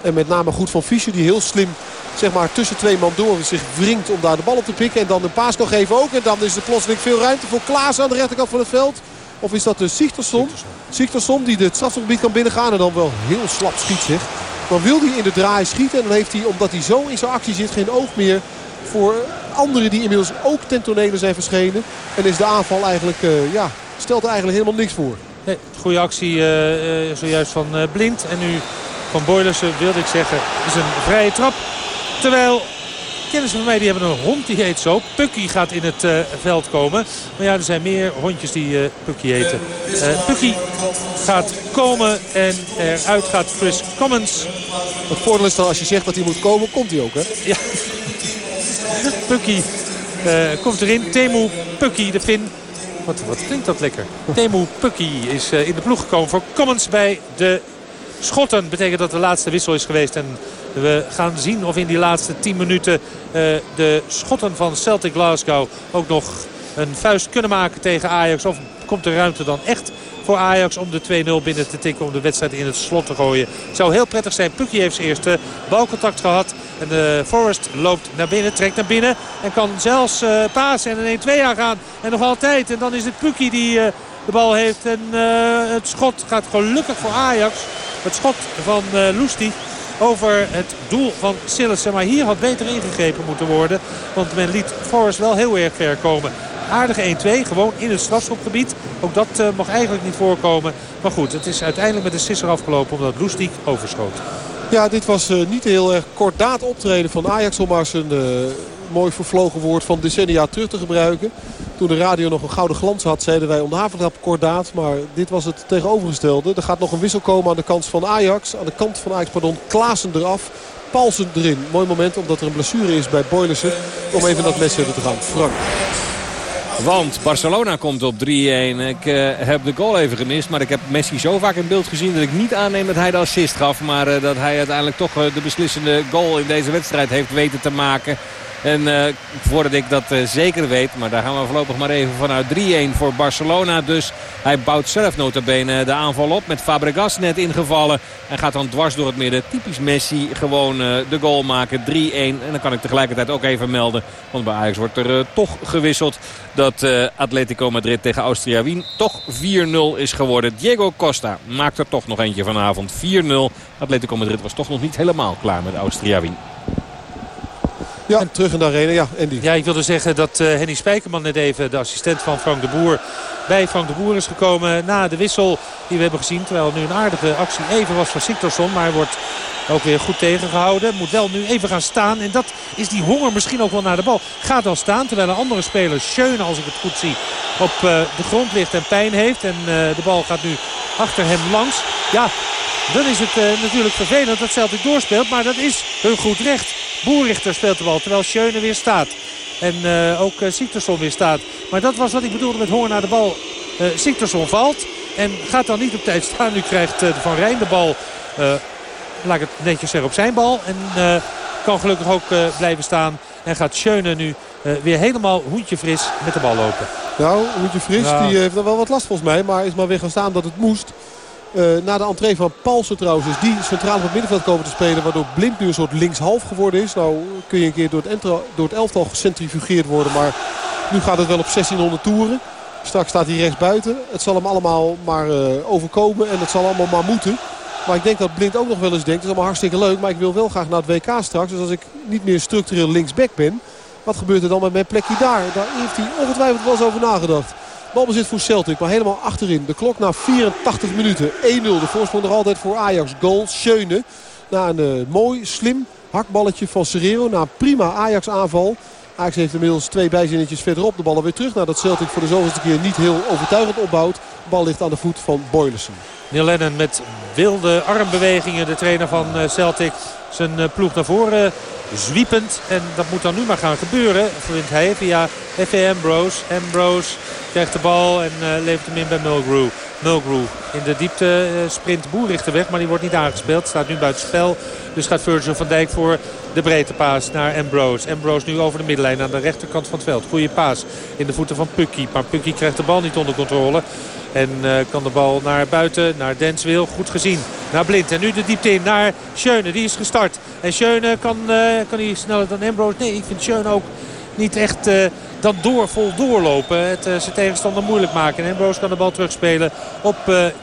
En met name goed van Fischer die heel slim zeg maar, tussen twee man door zich wringt om daar de bal op te pikken. En dan een paas nog geven ook. En dan is er plotseling veel ruimte voor Klaas aan de rechterkant van het veld. Of is dat de Sichterson? Sichterson die het strafgebied kan binnengaan en dan wel heel slap schiet zich. Dan wil hij in de draai schieten. En dan heeft hij, omdat hij zo in zijn actie zit, geen oog meer voor anderen die inmiddels ook ten tonele zijn verschenen. En is de aanval eigenlijk, uh, ja, stelt er eigenlijk helemaal niks voor. Nee, goede actie uh, zojuist van Blind. En nu van Boylersen wilde ik zeggen, is een vrije trap. Terwijl kennissen van mij die hebben een hond die heet zo. Pucky gaat in het uh, veld komen. Maar ja, er zijn meer hondjes die uh, Pucky heten. Uh, Pucky gaat komen en eruit gaat Chris Commons. Het voordeel is dan als je zegt dat hij moet komen, komt hij ook hè? Ja. Pucky komt erin. Temu Pucky, de Fin. Wat, wat klinkt dat lekker. Temu Pucky is in de ploeg gekomen voor Commons bij de Schotten. Betekent dat de laatste wissel is geweest. En we gaan zien of in die laatste 10 minuten uh, de Schotten van Celtic Glasgow ook nog een vuist kunnen maken tegen Ajax. Of komt de ruimte dan echt voor Ajax om de 2-0 binnen te tikken. Om de wedstrijd in het slot te gooien. Het zou heel prettig zijn. Pukkie heeft zijn eerste balcontact gehad. En de Forest loopt naar binnen, trekt naar binnen. En kan zelfs uh, pasen en een 1-2 aangaan. En nog altijd. En dan is het Pukkie die uh, de bal heeft. En uh, het schot gaat gelukkig voor Ajax. Het schot van uh, Loesti over het doel van Sillissen. Maar hier had beter ingegrepen moeten worden. Want men liet Forrest wel heel erg ver komen. Aardige 1-2, gewoon in het strafschopgebied. Ook dat uh, mag eigenlijk niet voorkomen. Maar goed, het is uiteindelijk met de sisser afgelopen omdat Loestiek overschoot. Ja, dit was niet heel erg kordaat optreden van Ajax om maar mooi vervlogen woord van decennia terug te gebruiken. Toen de radio nog een gouden glans had, zeiden wij om de kordaat. Maar dit was het tegenovergestelde. Er gaat nog een wissel komen aan de kant van Ajax. Aan de kant van Ajax, pardon, Klaassen eraf. Paulsen erin. Mooi moment omdat er een blessure is bij Boylissen. Om even dat wedstrijd te gaan. Frank. Want Barcelona komt op 3-1. Ik uh, heb de goal even gemist. Maar ik heb Messi zo vaak in beeld gezien dat ik niet aanneem dat hij de assist gaf. Maar uh, dat hij uiteindelijk toch uh, de beslissende goal in deze wedstrijd heeft weten te maken. En uh, voordat ik dat uh, zeker weet, maar daar gaan we voorlopig maar even vanuit 3-1 voor Barcelona. Dus hij bouwt zelf notabene de aanval op met Fabregas net ingevallen. En gaat dan dwars door het midden. Typisch Messi gewoon uh, de goal maken. 3-1. En dan kan ik tegelijkertijd ook even melden. Want bij Ajax wordt er toch gewisseld dat Atletico Madrid tegen Austria Wien toch 4-0 is geworden. Diego Costa maakt er toch nog eentje vanavond. 4-0. Atletico Madrid was toch nog niet helemaal klaar met Austria Wien. Ja, en terug in de arena. Ja, Andy. Ja, ik wilde zeggen dat uh, Henny Spijkerman net even, de assistent van Frank de Boer, bij Frank de Boer is gekomen na de wissel die we hebben gezien. Terwijl er nu een aardige actie even was van Siktorsson, maar hij wordt ook weer goed tegengehouden. Moet wel nu even gaan staan. En dat is die honger misschien ook wel naar de bal. Gaat wel staan terwijl een andere speler, Schöne als ik het goed zie, op uh, de grond ligt en pijn heeft. En uh, de bal gaat nu achter hem langs. Ja, dan is het uh, natuurlijk vervelend dat Celtic doorspeelt. Maar dat is hun goed recht. Boerrichter speelt de bal terwijl Schöne weer staat. En uh, ook uh, Siktersson weer staat. Maar dat was wat ik bedoelde met honger naar de bal. Uh, Siktersson valt en gaat dan niet op tijd staan. Nu krijgt Van Rijn de bal, laat ik het netjes zeggen, op zijn bal. En kan gelukkig ook blijven staan. En gaat Schöne nu weer helemaal hoentje fris met de bal lopen. Nou, hoentje fris, die heeft er wel wat last volgens mij. Maar is maar weer gaan staan dat het moest. Uh, na de entree van Paulsen trouwens is die centraal op het middenveld komen te spelen. Waardoor Blind nu een soort linkshalf geworden is. Nou kun je een keer door het, door het elftal gecentrifugeerd worden. Maar nu gaat het wel op 1600 toeren. Straks staat hij rechts buiten. Het zal hem allemaal maar uh, overkomen en het zal allemaal maar moeten. Maar ik denk dat Blind ook nog wel eens denkt. Het is allemaal hartstikke leuk. Maar ik wil wel graag naar het WK straks. Dus als ik niet meer structureel linksback ben. Wat gebeurt er dan met mijn plekje daar? Daar heeft hij ongetwijfeld wel eens over nagedacht. Balbezit voor Celtic, maar helemaal achterin. De klok na 84 minuten. 1-0. De voorsprong nog altijd voor Ajax. Goal Schöne. Na een uh, mooi, slim hakballetje van Serrero. Na een prima Ajax aanval. Ajax heeft inmiddels twee bijzinnetjes verderop. De ballen weer terug. Nadat Celtic voor de zoveelste keer niet heel overtuigend opbouwt. Bal ligt aan de voet van Boylerson. Neil Lennon met wilde armbewegingen. De trainer van Celtic zijn ploeg naar voren zwiepend. En dat moet dan nu maar gaan gebeuren, vindt hij, via F.A. Ambrose. Ambrose krijgt de bal en levert hem in bij Mulgrew. Mulgrew in de diepte sprint Boerichter weg, maar die wordt niet aangespeeld. Staat nu buiten spel. Dus gaat Virgil van Dijk voor de breedte paas naar Ambrose. Ambrose nu over de middenlijn aan de rechterkant van het veld. Goeie paas in de voeten van Pukki. Maar Pukki krijgt de bal niet onder controle. En uh, kan de bal naar buiten, naar Denswil. Goed gezien. Naar Blind. En nu de diepte in naar Schöne. Die is gestart. En Schöne kan, uh, kan hij sneller dan Ambrose. Nee, ik vind Schöne ook niet echt uh, dan door, vol doorlopen. Het zijn tegenstander moeilijk maken. En Ambrose kan de bal terugspelen op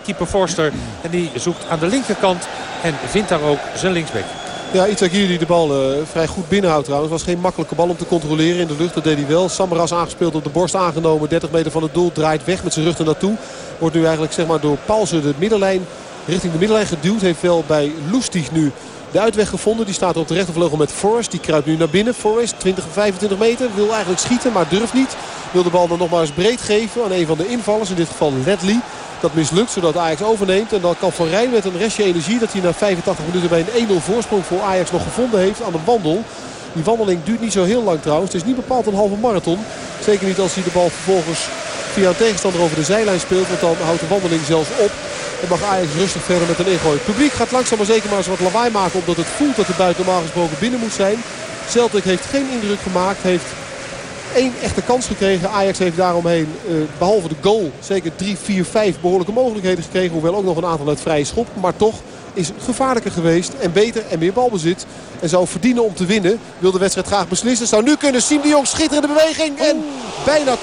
keeper Forster. En die zoekt aan de linkerkant. En vindt daar ook zijn linksback. Ja, Itagiri die de bal uh, vrij goed binnenhoudt trouwens. was geen makkelijke bal om te controleren in de lucht. Dat deed hij wel. Samaras aangespeeld op de borst aangenomen. 30 meter van het doel. Draait weg met zijn rug naartoe. Wordt nu eigenlijk zeg maar, door Paulsen de middenlijn richting de middenlijn geduwd. Heeft wel bij Lustig nu de uitweg gevonden. Die staat op de rechtervleugel met Forrest. Die kruipt nu naar binnen. Forrest 20, 25 meter. Wil eigenlijk schieten, maar durft niet. Wil de bal dan nog maar eens breed geven aan een van de invallers. In dit geval Ledley. Dat mislukt zodat Ajax overneemt. En dan kan Van Rijn met een restje energie dat hij na 85 minuten bij een 1-0 voorsprong voor Ajax nog gevonden heeft aan de wandel. Die wandeling duurt niet zo heel lang trouwens. Het is niet bepaald een halve marathon. Zeker niet als hij de bal vervolgens via een tegenstander over de zijlijn speelt. Want dan houdt de wandeling zelfs op. En mag Ajax rustig verder met een ingooi. Het publiek gaat langzaam maar zeker maar eens wat lawaai maken. Omdat het voelt dat de buiten normaal gesproken binnen moet zijn. Celtic heeft geen indruk gemaakt. Heeft één echte kans gekregen. Ajax heeft daaromheen, uh, behalve de goal, zeker 3, 4, 5 behoorlijke mogelijkheden gekregen. Hoewel ook nog een aantal uit vrije schop. Maar toch is gevaarlijker geweest en beter en meer balbezit. En zou verdienen om te winnen. Wil de wedstrijd graag beslissen. Zou nu kunnen. Siem de Jong schitterende beweging. En bijna 2-0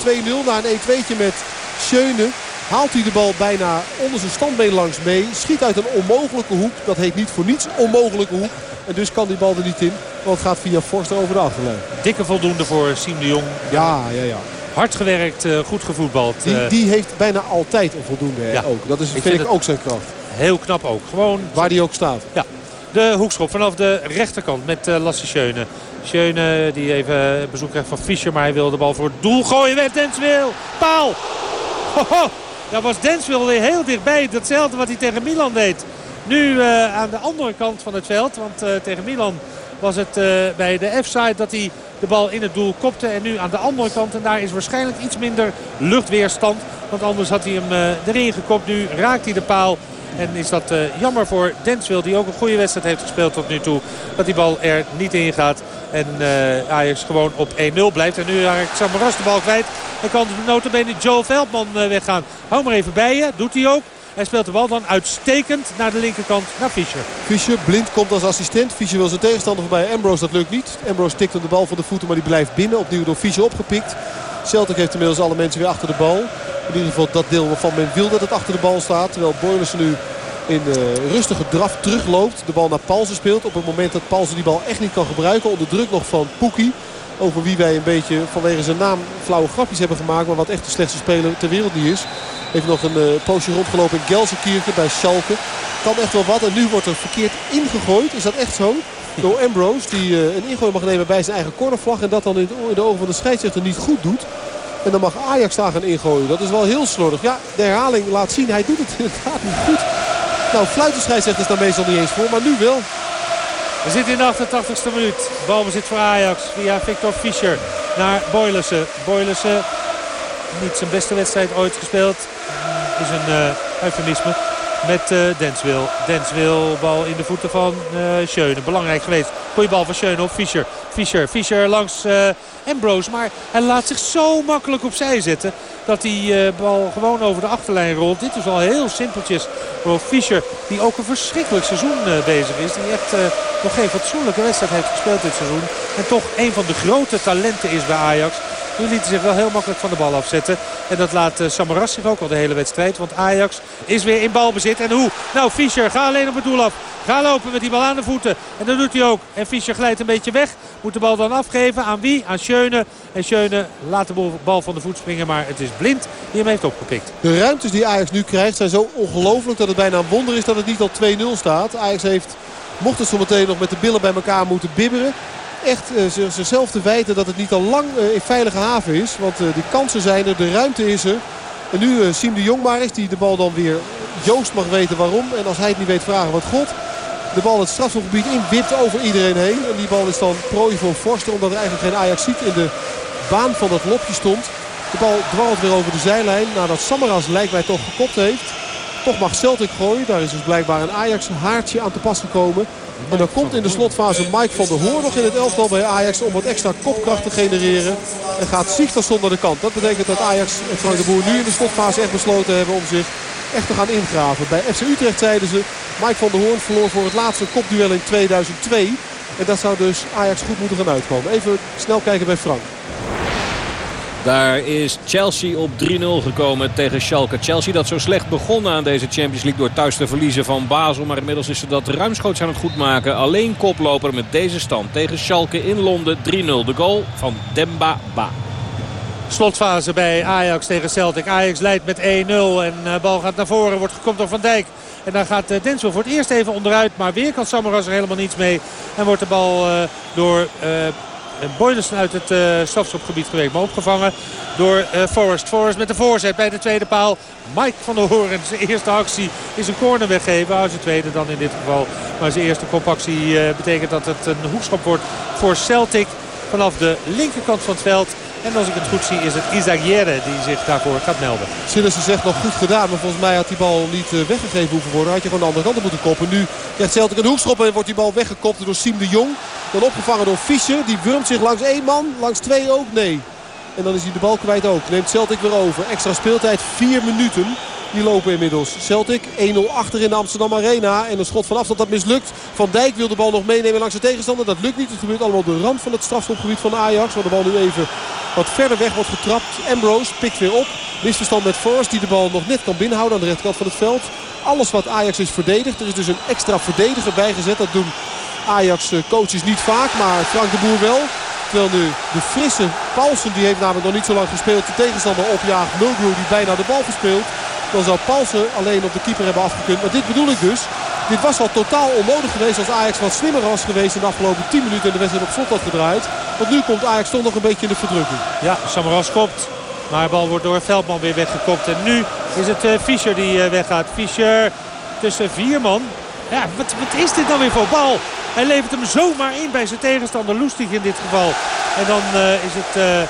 na een 1-2'tje met Schöne. Haalt hij de bal bijna onder zijn standbeen langs mee. Schiet uit een onmogelijke hoek. Dat heet niet voor niets onmogelijke hoek. En dus kan die bal er niet in. Want het gaat via Forster over de achterlijn. Dikke voldoende voor Siem de Jong. Ja, ja, ja. Hard gewerkt, uh, goed gevoetbald. Die, die, heeft bijna altijd een voldoende ja. ook. Dat is, ik vind ik ook zijn kracht. Heel knap ook. Gewoon... Waar die ook staat. Ja. De hoekschop vanaf de rechterkant met uh, Lasse Schöne. Schöne die even bezoek krijgt van Fischer. Maar hij wil de bal voor het doel gooien. Werd Denswil. Paal. Ho, Daar was Denswil weer heel dichtbij. Hetzelfde wat hij tegen Milan deed. Nu uh, aan de andere kant van het veld. Want uh, tegen Milan was het bij de F-side dat hij de bal in het doel kopte. En nu aan de andere kant. En daar is waarschijnlijk iets minder luchtweerstand. Want anders had hij hem erin gekopt. Nu raakt hij de paal. En is dat jammer voor Denswil die ook een goede wedstrijd heeft gespeeld tot nu toe. Dat die bal er niet in gaat. En uh, Ajax gewoon op 1-0 blijft. En nu raakt Samaras de bal kwijt. En kan notabene Joe Veldman weggaan. Hou maar even bij je. Doet hij ook. Hij speelt de bal dan uitstekend naar de linkerkant naar Fischer. Fischer, blind komt als assistent. Fischer wil zijn tegenstander voorbij. Ambrose, dat lukt niet. Ambrose tikt hem de bal voor de voeten, maar die blijft binnen. Opnieuw door Fischer opgepikt. Celtic heeft inmiddels alle mensen weer achter de bal. In ieder geval dat deel waarvan men wil dat het achter de bal staat. Terwijl Boylissen nu in uh, rustige draf terugloopt. De bal naar Palsen speelt. Op het moment dat Palsen die bal echt niet kan gebruiken. Onder druk nog van Poekie. Over wie wij een beetje vanwege zijn naam flauwe grapjes hebben gemaakt. Maar wat echt de slechtste speler ter wereld niet is. Heeft nog een uh, poosje rondgelopen in Gelsenkirchen bij Schalke. Kan echt wel wat. En nu wordt er verkeerd ingegooid. Is dat echt zo? Door Ambrose. Die uh, een ingooi mag nemen bij zijn eigen cornervlag. En dat dan in de ogen van de scheidsrechter niet goed doet. En dan mag Ajax daar gaan ingooien. Dat is wel heel slordig. Ja, de herhaling laat zien. Hij doet het inderdaad niet goed. Nou, fluitenscheidsrechters daar meestal niet eens voor. Maar nu wel. We zitten in de 88ste minuut. Balbezit voor Ajax via Victor Fischer naar Boylissen. Boylissen, niet zijn beste wedstrijd ooit gespeeld. Is een uh, eufemisme met uh, Denswil. Denswil, bal in de voeten van uh. Belangrijk geweest. Goeie bal van Schöne op Fischer. Fischer, Fischer langs uh, Ambrose. Maar hij laat zich zo makkelijk opzij zetten. Dat die bal gewoon over de achterlijn rolt. Dit is al heel simpeltjes voor Fischer. Die ook een verschrikkelijk seizoen bezig is. Die echt nog geen fatsoenlijke wedstrijd heeft gespeeld dit seizoen. En toch een van de grote talenten is bij Ajax. Nu liet hij zich wel heel makkelijk van de bal afzetten. En dat laat uh, Samaras zich ook al de hele wedstrijd. Want Ajax is weer in balbezit. En hoe? Nou, Fischer, ga alleen op het doel af. Ga lopen met die bal aan de voeten. En dat doet hij ook. En Fischer glijdt een beetje weg. Moet de bal dan afgeven. Aan wie? Aan Schöne. En Schöne laat de bal van de voet springen. Maar het is blind die hem heeft opgepikt. De ruimtes die Ajax nu krijgt zijn zo ongelooflijk dat het bijna een wonder is dat het niet al 2-0 staat. Ajax heeft, mocht het zo meteen nog met de billen bij elkaar moeten bibberen echt uh, zichzelf te wijten dat het niet al lang uh, in veilige haven is. Want uh, die kansen zijn er, de ruimte is er. En nu Siem de Jong is die de bal dan weer... Joost mag weten waarom. En als hij het niet weet vragen wat God. De bal het strafschopgebied in, wipt over iedereen heen. En die bal is dan prooi voor Forster. Omdat er eigenlijk geen Ajax ziet in de baan van dat lopje stond. De bal dwarrelt weer over de zijlijn. Nadat Samaras lijkt mij toch gekopt heeft. Toch mag Celtic gooien. Daar is dus blijkbaar een Ajax haartje aan te pas gekomen. En dan komt in de slotfase Mike van der Hoor nog in het elftal bij Ajax om wat extra kopkracht te genereren. En gaat Sigtersson naar de kant. Dat betekent dat Ajax en Frank de Boer nu in de slotfase echt besloten hebben om zich echt te gaan ingraven. Bij FC Utrecht zeiden ze, Mike van der Hoorn verloor voor het laatste kopduel in 2002. En dat zou dus Ajax goed moeten gaan uitkomen. Even snel kijken bij Frank. Daar is Chelsea op 3-0 gekomen tegen Schalke. Chelsea dat zo slecht begonnen aan deze Champions League door thuis te verliezen van Basel. Maar inmiddels is ze dat ruimschoots aan het goed maken. Alleen koploper met deze stand tegen Schalke in Londen 3-0. De goal van Demba Ba. Slotfase bij Ajax tegen Celtic. Ajax leidt met 1-0 en de uh, bal gaat naar voren. Wordt gekomen door Van Dijk. En dan gaat uh, Denzel voor het eerst even onderuit. Maar weer kan Samaras er helemaal niets mee. En wordt de bal uh, door Boylissen uit het uh, strafschopgebied geweest. Maar opgevangen door uh, Forrest. Forrest met de voorzet bij de tweede paal. Mike van der Hoorn. Zijn eerste actie is een corner weggeven. Nou, zijn tweede dan in dit geval. Maar zijn eerste kopactie betekent dat het een hoekschop wordt voor Celtic. Vanaf de linkerkant van het veld. En als ik het goed zie is het Isagiere die zich daarvoor gaat melden. Sillissen zegt nog goed gedaan. Maar volgens mij had die bal niet uh, weggegeven hoeven worden. Had je gewoon de andere kant moeten koppen. Nu krijgt Celtic een hoekschop en wordt die bal weggekopt door Siem de Jong. Dan opgevangen door Fischer. Die wurmt zich langs één man. Langs twee ook? Nee. En dan is hij de bal kwijt ook. Neemt Celtic weer over. Extra speeltijd. Vier minuten. Die lopen inmiddels. Celtic 1-0 achter in de Amsterdam Arena. En een schot van afstand dat mislukt. Van Dijk wil de bal nog meenemen langs de tegenstander. Dat lukt niet. Het gebeurt allemaal op de rand van het strafschopgebied van Ajax. Waar de bal nu even wat verder weg wordt getrapt. Ambrose pikt weer op. Misverstand met Forrest die de bal nog net kan binnenhouden aan de rechterkant van het veld. Alles wat Ajax is verdedigd. Er is dus een extra verdediger bijgezet. Dat doen Ajax coaches niet vaak. Maar Frank de Boer wel. Terwijl nu de frisse Paulsen, die heeft namelijk nog niet zo lang gespeeld, de tegenstander opjaagt. Mulgrew die bijna de bal verspeelt. Dan zou Paulsen alleen op de keeper hebben afgekund. Maar dit bedoel ik dus. Dit was al totaal onnodig geweest als Ajax wat slimmer was geweest in de afgelopen 10 minuten en de wedstrijd op slot had gedraaid. Want nu komt Ajax toch nog een beetje in de verdrukking. Ja, Samaras kopt. Maar de bal wordt door Veldman weer weggekopt. En nu is het uh, Fischer die uh, weggaat. Fischer tussen vier man. Ja, wat, wat is dit dan weer voor bal? Hij levert hem zomaar in bij zijn tegenstander Loestig in dit geval. En dan is het...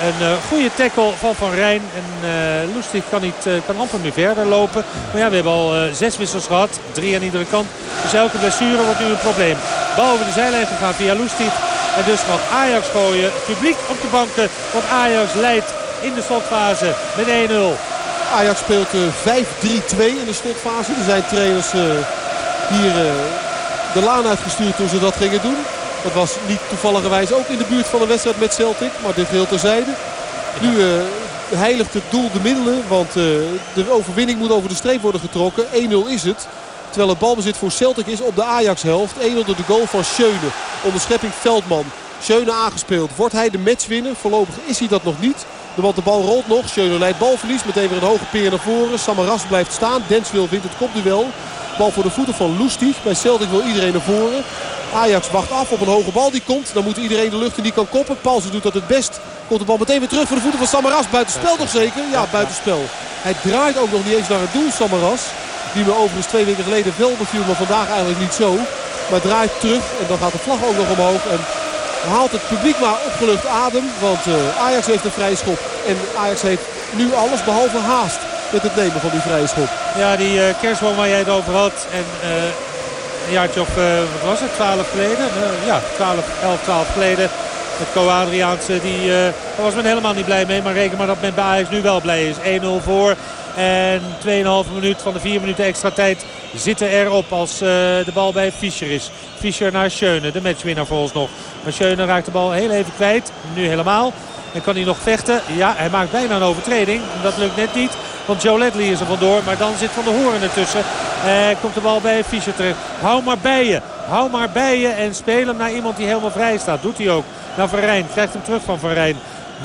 Een uh, goede tackle van Van Rijn. En uh, Lustig kan, niet, uh, kan amper meer verder lopen. Maar ja, we hebben al zes wissels gehad. Drie aan iedere kant. Dus elke blessure wordt nu een probleem. Bal over de zijlijn gegaan via Lustig. En dus mag Ajax gooien. publiek op de banken. Want Ajax leidt in de slotfase met 1-0. Ajax speelt 5-3-2 in de slotfase. Er zijn trainers hier de laan uitgestuurd toen ze dat gingen doen. Dat was niet toevalligerwijs ook in de buurt van een wedstrijd met Celtic. Maar dit geheel terzijde. Nu uh, heiligt het doel de middelen. Want uh, de overwinning moet over de streep worden getrokken. 1-0 is het. Terwijl het balbezit voor Celtic is op de Ajax-helft. 1-0 door de goal van Schöne. Onderschepping Veldman. Schöne aangespeeld. Wordt hij de matchwinner? Voorlopig is hij dat nog niet. Want de bal rolt nog. Schöne leidt balverlies. Meteen weer een hoge peer naar voren. Samaras blijft staan. Denswil wint het kopduel. Bal voor de voeten van Lustig. Bij Celtic wil iedereen naar voren. Ajax wacht af op een hoge bal die komt. Dan moet iedereen de lucht in die kan koppen. Paulsen doet dat het best. Komt de bal meteen weer terug voor de voeten van Samaras. Buitenspel toch zeker? Ja, buitenspel. Hij draait ook nog niet eens naar het doel, Samaras. Die me overigens twee weken geleden wel beviel, maar vandaag eigenlijk niet zo. Maar draait terug en dan gaat de vlag ook nog omhoog. En haalt het publiek maar opgelucht adem. Want uh, Ajax heeft een vrije schop. En Ajax heeft nu alles behalve haast met het nemen van die vrije schop. Ja, die uh, kerstboom waar jij het over had. En uh, een jaartje of, uh, wat was het, 12 geleden? ja, 12, 11, 12 geleden. Het Co-Adriaanse, die, daar was men helemaal niet blij mee. Maar reken maar dat men bij nu wel blij is. 1-0 voor. En 2,5 minuut van de 4 minuten extra tijd zitten erop als de bal bij Fischer is. Fischer naar Schöne, de matchwinnaar volgens nog. Maar Schöne raakt de bal heel even kwijt. Nu helemaal. En kan hij nog vechten? Ja, hij maakt bijna een overtreding. Dat lukt net niet. Want Joe Ledley is er vandoor. Maar dan zit Van der Hoorn ertussen. En komt de bal bij Fischer terecht. Hou maar bij je. Hou maar bij je. En speel hem naar iemand die helemaal vrij staat. Doet hij ook. Naar Van. Krijgt hem terug van Van.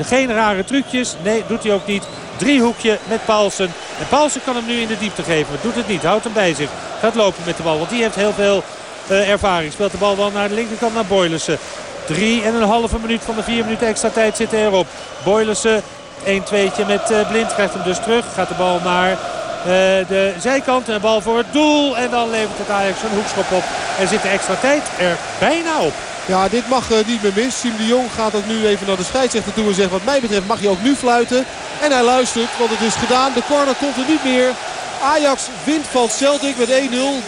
Geen rare trucjes. Nee, doet hij ook niet. Driehoekje met Paulsen. En Paulsen kan hem nu in de diepte geven. Doet het niet. Houdt hem bij zich. Gaat lopen met de bal. Want die heeft heel veel uh, ervaring. Speelt de bal wel naar de linkerkant naar Boylissen. Drie en een halve minuut van de vier minuten extra tijd zitten erop. Boylissen 1-2'tje met uh, Blind. Krijgt hem dus terug. Gaat de bal naar uh, de zijkant. En de bal voor het doel. En dan levert het Ajax een hoekschop op. En zit de extra tijd er bijna op. Ja, dit mag uh, niet meer mis. Sim de Jong gaat ook nu even naar de scheidsrechter toe en zegt... wat mij betreft mag je ook nu fluiten. En hij luistert, want het is gedaan. De corner komt er niet meer. Ajax wint van Celtic met 1-0.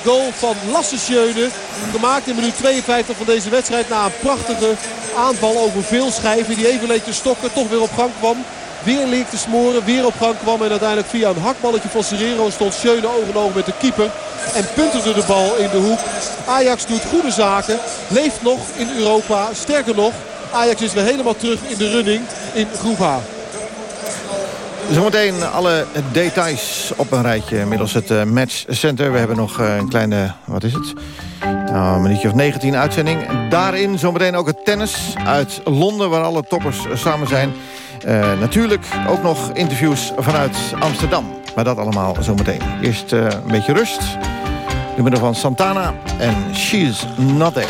Goal van Lasse Schöne. Gemaakt in minuut 52 van deze wedstrijd. Na een prachtige aanval over veel schijven. Die even leed te stokken. Toch weer op gang kwam. Weer leek te smoren. Weer op gang kwam. En uiteindelijk via een hakballetje van Serrero stond Schöne oog in oog met de keeper. En punterde de bal in de hoek. Ajax doet goede zaken. Leeft nog in Europa. Sterker nog, Ajax is weer helemaal terug in de running in groep H. Zometeen alle details op een rijtje middels het uh, matchcenter. We hebben nog uh, een kleine, wat is het? Nou, een minuutje of 19 uitzending. Daarin zometeen ook het tennis uit Londen... waar alle toppers samen zijn. Uh, natuurlijk ook nog interviews vanuit Amsterdam. Maar dat allemaal zometeen. Eerst een beetje rust. De middel van Santana en She's Not There.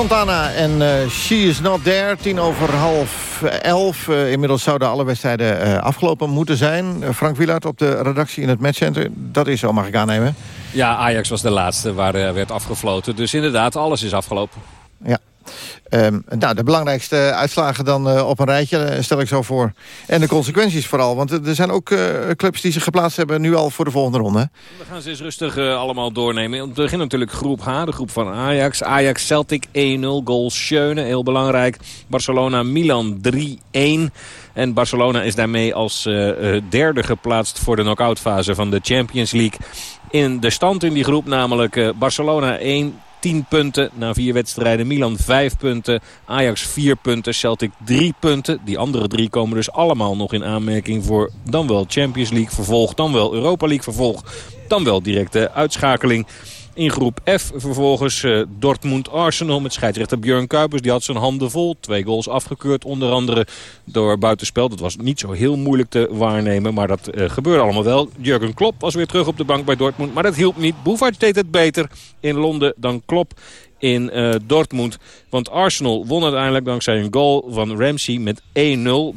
Santana en uh, She Is Not There. Tien over half elf. Uh, inmiddels zouden alle wedstrijden uh, afgelopen moeten zijn. Frank Wielaert op de redactie in het matchcenter. Dat is zo, mag ik aannemen. Ja, Ajax was de laatste waar werd afgefloten. Dus inderdaad, alles is afgelopen. Ja. Um, nou, de belangrijkste uitslagen dan uh, op een rijtje, eh, stel ik zo voor. En de consequenties vooral. Want er zijn ook uh, clubs die zich geplaatst hebben nu al voor de volgende ronde. We gaan ze eens rustig allemaal doornemen. We beginnen natuurlijk groep H, de groep van Ajax. Ajax Celtic 1-0, goal Schöne, heel belangrijk. Barcelona Milan 3-1. En Barcelona is daarmee als derde geplaatst voor de knock-outfase van de Champions League. In de stand in die groep namelijk Barcelona 1... 10 punten na vier wedstrijden. Milan 5 punten. Ajax 4 punten. Celtic 3 punten. Die andere drie komen dus allemaal nog in aanmerking voor dan wel Champions League vervolg. Dan wel Europa League vervolg. Dan wel directe uitschakeling. In groep F vervolgens uh, Dortmund-Arsenal met scheidsrechter Björn Kuipers. Die had zijn handen vol. Twee goals afgekeurd onder andere door buitenspel. Dat was niet zo heel moeilijk te waarnemen. Maar dat uh, gebeurde allemaal wel. Jurgen Klopp was weer terug op de bank bij Dortmund. Maar dat hielp niet. Boevaert deed het beter in Londen dan Klopp in uh, Dortmund. Want Arsenal won uiteindelijk dankzij een goal van Ramsey met 1-0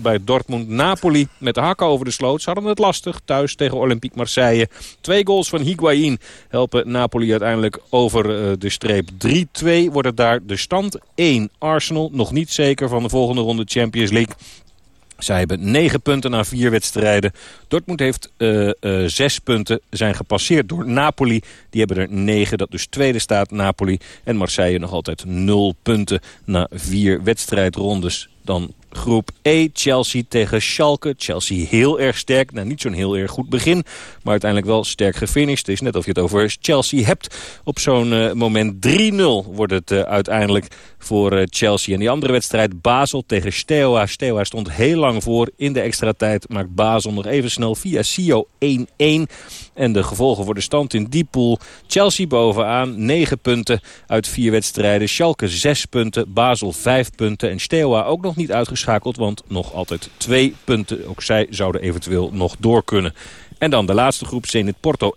bij Dortmund. Napoli met de hakken over de sloot. Ze hadden het lastig thuis tegen Olympique Marseille. Twee goals van Higuain helpen Napoli uiteindelijk over uh, de streep. 3-2 wordt het daar de stand. 1 Arsenal, nog niet zeker van de volgende ronde Champions League. Zij hebben negen punten na vier wedstrijden. Dortmund heeft uh, uh, zes punten, zijn gepasseerd door Napoli. Die hebben er negen, dat dus tweede staat Napoli. En Marseille nog altijd nul punten na vier wedstrijdrondes. Dan groep E, Chelsea tegen Schalke. Chelsea heel erg sterk. Nou, niet zo'n heel erg goed begin, maar uiteindelijk wel sterk gefinished. Het is net of je het over Chelsea hebt. Op zo'n uh, moment 3-0 wordt het uh, uiteindelijk voor uh, Chelsea. En die andere wedstrijd, Basel tegen Steaua. Steaua stond heel lang voor in de extra tijd. Maakt Basel nog even snel via Sio 1-1. En de gevolgen voor de stand in die pool. Chelsea bovenaan, 9 punten uit vier wedstrijden. Schalke 6 punten, Basel 5 punten. En Steaua ook nog niet uitgeschakeld, want nog altijd 2 punten. Ook zij zouden eventueel nog door kunnen. En dan de laatste groep, Zenit Porto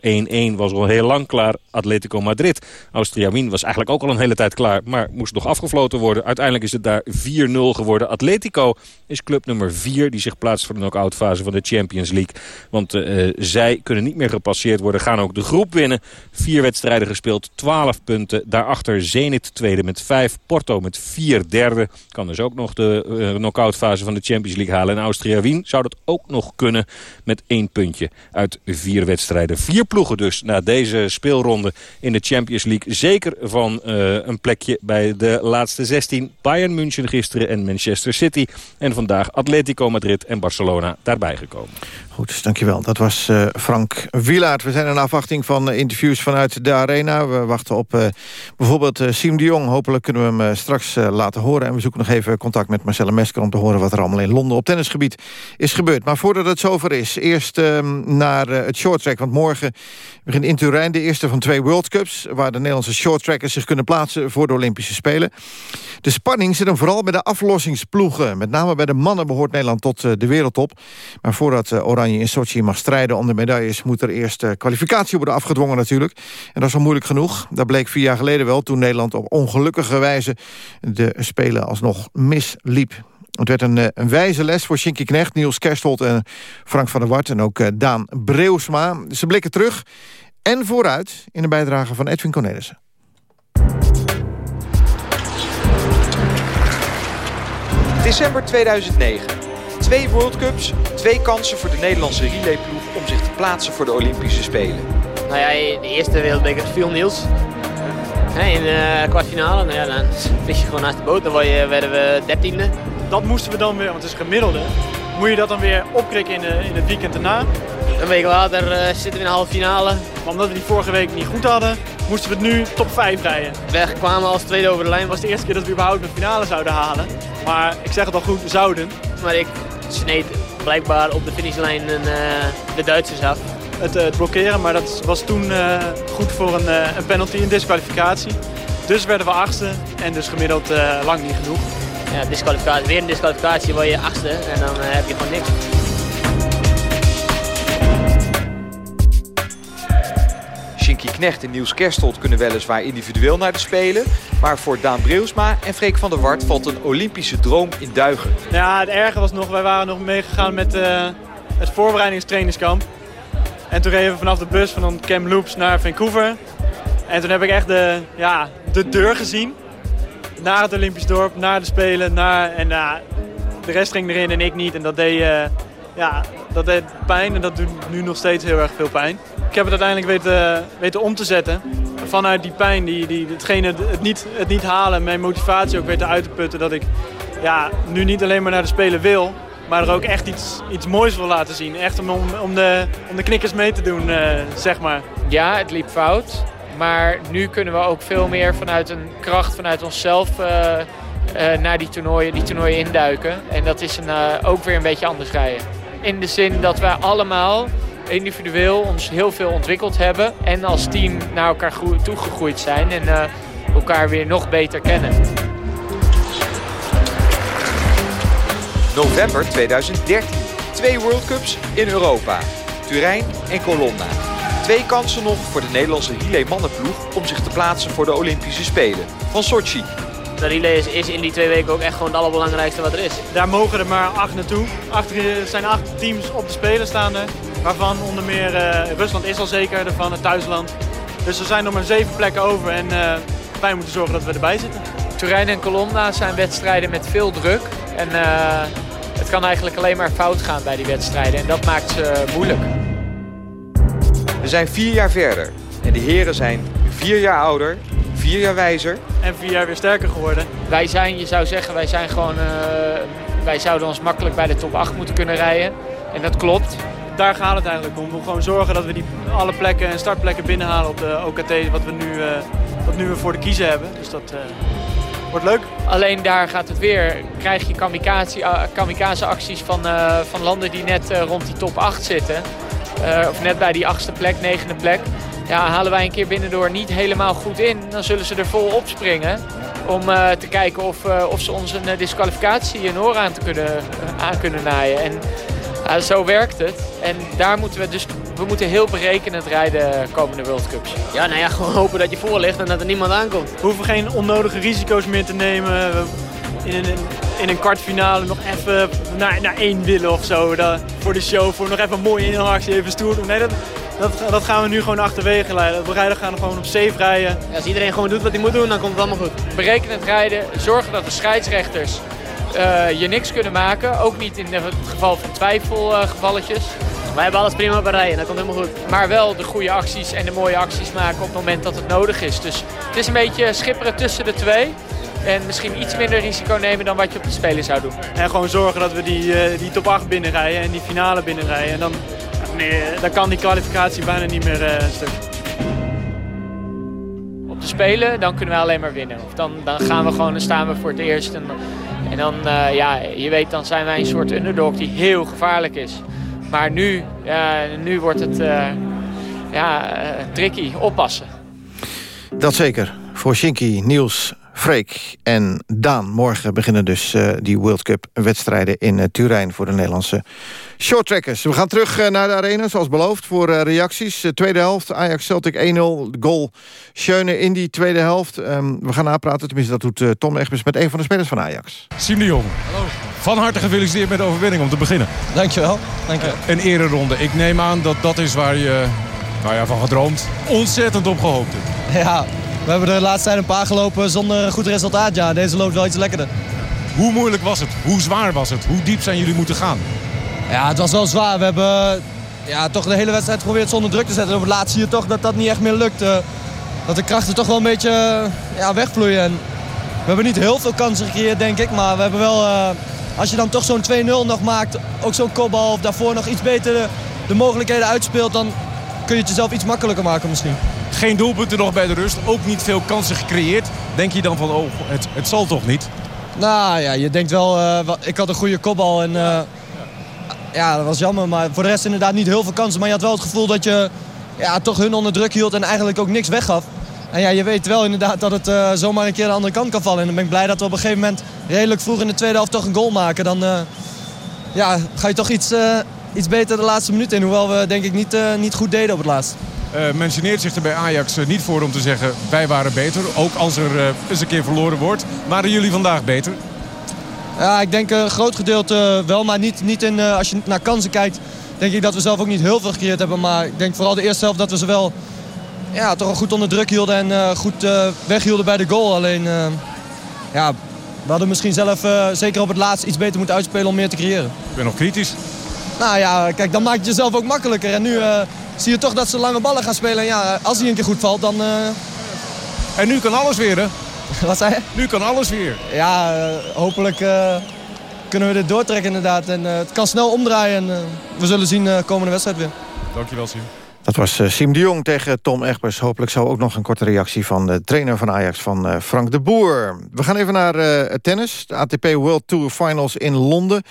1-1, was al heel lang klaar. Atletico Madrid, Austria Wien was eigenlijk ook al een hele tijd klaar... maar moest nog afgefloten worden. Uiteindelijk is het daar 4-0 geworden. Atletico is club nummer 4 die zich plaatst voor de knock-out fase van de Champions League. Want uh, zij kunnen niet meer gepasseerd worden, gaan ook de groep winnen. Vier wedstrijden gespeeld, 12 punten. Daarachter Zenit tweede met 5, Porto met 4 derde. Kan dus ook nog de uh, knock-out fase van de Champions League halen. En Austria Wien zou dat ook nog kunnen met één puntje uit vier wedstrijden. Vier ploegen dus na deze speelronde in de Champions League. Zeker van uh, een plekje bij de laatste 16. Bayern München gisteren en Manchester City. En vandaag Atletico Madrid en Barcelona daarbij gekomen. Goed, dankjewel. Dat was uh, Frank Wielaert. We zijn in afwachting van uh, interviews vanuit de arena. We wachten op bijvoorbeeld Siem de Jong. Hopelijk kunnen we hem straks laten horen. En we zoeken nog even contact met Marcelle Mesker... om te horen wat er allemaal in Londen op tennisgebied is gebeurd. Maar voordat het zover is, eerst ehm, naar het shorttrack. Want morgen begint in Turijn de eerste van twee World Cups... waar de Nederlandse shorttrackers zich kunnen plaatsen voor de Olympische Spelen. De spanning zit hem vooral bij de aflossingsploegen. Met name bij de mannen behoort Nederland tot de wereldtop. Maar voordat Oranje in Sochi mag strijden om de medailles... moet er eerst kwalificatie worden afgedwongen natuurlijk. En dat is al moeilijk genoeg. Dat bleek vier jaar geleden wel toen Nederland op ongelukkige wijze... de Spelen alsnog misliep. Het werd een, eh, een wijze les voor Shinky Knecht, Niels Kerstold en Frank van der Wart... en ook uh, Daan Breusma. Ze blikken terug en vooruit in de bijdrage van Edwin Cornelissen. December 2009. Twee World Cups, twee kansen voor de Nederlandse relayploeg om zich te plaatsen voor de Olympische Spelen. Nou ja, de eerste wereldbeker viel Niels. In de kwartfinale, nou ja, dan vis je gewoon naast de boot. Dan werden we dertiende. Dat moesten we dan weer, want het is gemiddelde. Moet je dat dan weer opkrikken in, de, in het weekend daarna? Een week later uh, zitten we in de halve finale. Maar omdat we die vorige week niet goed hadden, moesten we het nu top 5 rijden. We kwamen als tweede over de lijn. Het was de eerste keer dat we überhaupt de finale zouden halen. Maar ik zeg het al goed, we zouden. Maar ik sneed blijkbaar op de finishlijn een, uh, de Duitsers af. Het, uh, het, blokkeren, maar dat was toen uh, goed voor een, een, penalty, een disqualificatie. Dus werden we achtste en dus gemiddeld lang niet genoeg. Ja, disqualificatie, weer een disqualificatie word je achtste en dan heb je gewoon niks. Shinky Knecht en Niels Kerstelt kunnen weliswaar individueel naar de Spelen. Maar voor Daan Breusma en Freek van der Wart valt een Olympische droom in duigen. Ja, het erge was nog, wij waren nog meegegaan met uh, het voorbereidingstrainingskamp. En toen reden we vanaf de bus van Loops naar Vancouver. En toen heb ik echt de, ja, de deur gezien. Naar het Olympisch dorp, naar de Spelen. Naar, en uh, de rest ging erin en ik niet. En dat deed, uh, ja, dat deed pijn en dat doet nu nog steeds heel erg veel pijn. Ik heb het uiteindelijk weten, weten om te zetten. Vanuit die pijn, die, die, hetgene, het, niet, het niet halen, mijn motivatie ook weten uit te putten. Dat ik ja, nu niet alleen maar naar de Spelen wil, maar er ook echt iets, iets moois wil laten zien. Echt om, om, de, om de knikkers mee te doen, uh, zeg maar. Ja, het liep fout. Maar nu kunnen we ook veel meer vanuit een kracht, vanuit onszelf... Uh, uh, naar die toernooien, die toernooien induiken. En dat is een, ook weer een beetje anders rijden. In de zin dat wij allemaal individueel ons heel veel ontwikkeld hebben. En als team naar elkaar toegegroeid zijn en elkaar weer nog beter kennen. November 2013. Twee World Cups in Europa. Turijn en Colonna. Twee kansen nog voor de Nederlandse relay mannenploeg om zich te plaatsen voor de Olympische Spelen van Sochi. De relay is, is, in die twee weken ook echt gewoon het allerbelangrijkste wat er is. Daar mogen er maar acht naartoe. Achter zijn acht teams op de Spelen staande. Waarvan onder meer uh, Rusland is al zeker, van het thuisland. Dus er zijn nog maar zeven plekken over en uh, wij moeten zorgen dat we erbij zitten. Turijn en Colonna zijn wedstrijden met veel druk. En uh, het kan eigenlijk alleen maar fout gaan bij die wedstrijden. En dat maakt ze moeilijk. We zijn vier jaar verder. En de heren zijn vier jaar ouder, vier jaar wijzer. En vier jaar weer sterker geworden. Wij zijn, je zou zeggen, wij zijn gewoon... Uh, wij zouden ons makkelijk bij de top 8 moeten kunnen rijden. En dat klopt. Daar gaat het eigenlijk om. We gewoon zorgen dat we die alle plekken en startplekken binnenhalen op de OKT. Wat we nu, uh, wat nu we voor de kiezen hebben. Dus dat leuk. Alleen daar gaat het weer. Krijg je kamikaze acties van, uh, van landen die net uh, rond die top 8 zitten. Of net bij die achtste plek, negende plek. Ja, halen wij een keer binnendoor niet helemaal goed in. Dan zullen ze er vol op springen. Om te kijken of, of ze ons een disqualificatie een aan, te kunnen, aan kunnen naaien. En zo werkt het. En daar moeten we dus we moeten heel berekenend rijden komende World Cups. Ja, nou ja, gewoon hopen dat je voor ligt en dat er niemand aankomt. We hoeven geen onnodige risico's meer te nemen. In een, in een kwartfinale nog even naar, naar één willen of zo. Dat, voor de show, voor nog even een mooie inhaalactie, even stoer doen. Nee, dat, dat, dat, gaan we nu gewoon achterwege leiden. We rijden, gaan gewoon op safe rijden. Ja, als iedereen gewoon doet wat hij moet doen, dan komt het allemaal goed. Berekenend rijden, zorgen dat de scheidsrechters uh, je niks kunnen maken. Ook niet in het geval van twijfelgevalletjes. Wij hebben alles prima bij rijden, dat komt helemaal goed. Maar wel de goede acties en de mooie acties maken op het moment dat het nodig is. Dus het is een beetje schipperen tussen de twee. En misschien iets minder risico nemen dan wat je op de Spelen zou doen. En gewoon zorgen dat we die, uh, die top 8 binnenrijden en die finale binnenrijden. En dan, nee, dan kan die kwalificatie bijna niet meer uh, stuk. Op de Spelen, dan kunnen we alleen maar winnen. Of dan, dan gaan we gewoon, dan staan we voor het eerst. En, en dan, uh, ja, je weet, dan zijn wij een soort underdog die heel gevaarlijk is. Maar nu, ja, nu wordt het uh, ja, uh, tricky. Oppassen. Dat zeker. Voor Shinky, Niels, Freek en Daan. Morgen beginnen dus uh, die World Cup wedstrijden in uh, Turijn voor de Nederlandse shorttrackers. We gaan terug naar de arena, zoals beloofd, voor reacties. tweede helft, Ajax Celtic 1-0, goal Schöne in die tweede helft. Um, we gaan napraten, tenminste dat doet Tom Egbers met een van de spelers van Ajax. Siem de Jong. Hallo. Van harte gefeliciteerd met de overwinning om te beginnen. Dankjewel. Dankjewel. Een ereronde. Ik neem aan dat dat is waar je nou ja, van gedroomd, ontzettend op gehoopt hebt. Ja, we hebben de laatste tijd een paar gelopen zonder een goed resultaat. Ja, deze loopt wel iets lekkerder. Hoe moeilijk was het? Hoe zwaar was het? Hoe diep zijn jullie moeten gaan? Ja, het was wel zwaar. We hebben ja, toch de hele wedstrijd geprobeerd zonder druk te zetten. En op het laatst zie je toch dat dat niet echt meer lukt. dat de krachten toch wel een beetje ja, wegvloeien. En we hebben niet heel veel kansen gecreëerd, denk ik. Maar we hebben wel... Uh, als je dan toch zo'n 2-0 nog maakt, ook zo'n kopbal of daarvoor nog iets beter de, de, mogelijkheden uitspeelt, dan kun je het jezelf iets makkelijker maken misschien. Geen doelpunten nog bij de rust, ook niet veel kansen gecreëerd. Denk je dan van, oh, het, het zal toch niet? Nou ja, je denkt wel, uh, ik had een goede kopbal en uh, ja, dat was jammer. Maar voor de rest inderdaad niet heel veel kansen. Maar je had wel het gevoel dat je ja, toch hun onder druk hield en eigenlijk ook niks weggaf. En ja, je weet wel inderdaad dat het uh, zomaar een keer de andere kant kan vallen. En dan ben ik blij dat we op een gegeven moment redelijk vroeg in de tweede helft toch een goal maken. Dan uh, ja, ga je toch iets, uh, iets beter de laatste minuut in. Hoewel we denk ik niet, niet goed deden op het laatst. mentioneert zich er bij Ajax niet voor om te zeggen... wij waren beter, ook als er eens een keer verloren wordt. Waren jullie vandaag beter? Ja, ik denk een groot gedeelte wel, maar niet, niet in, als je naar kansen kijkt... denk ik dat we zelf ook niet heel veel gecreëerd hebben. Maar ik denk vooral de eerste helft dat we ze wel ja, toch wel goed onder druk hielden... en goed weghielden bij de goal. Alleen, ja, we hadden misschien zelf zeker op het laatst iets beter moeten uitspelen om meer te creëren. Ik ben nog kritisch. Nou ja, kijk, dan maakt het jezelf ook makkelijker. En nu uh, zie je toch dat ze lange ballen gaan spelen. En ja, als hij een keer goed valt, dan... Uh... En nu kan alles weer, hè? Wat zei je? Nu kan alles weer. Ja, uh, hopelijk kunnen we dit doortrekken inderdaad. En het kan snel omdraaien. En we zullen zien komende wedstrijd weer. Dankjewel, Sim. Dat was uh, Siem de Jong tegen Tom Egbers. Hopelijk zo ook nog een korte reactie van de trainer van Ajax, van uh, Frank de Boer. We gaan even naar uh, tennis. De ATP World Tour Finals in Londen.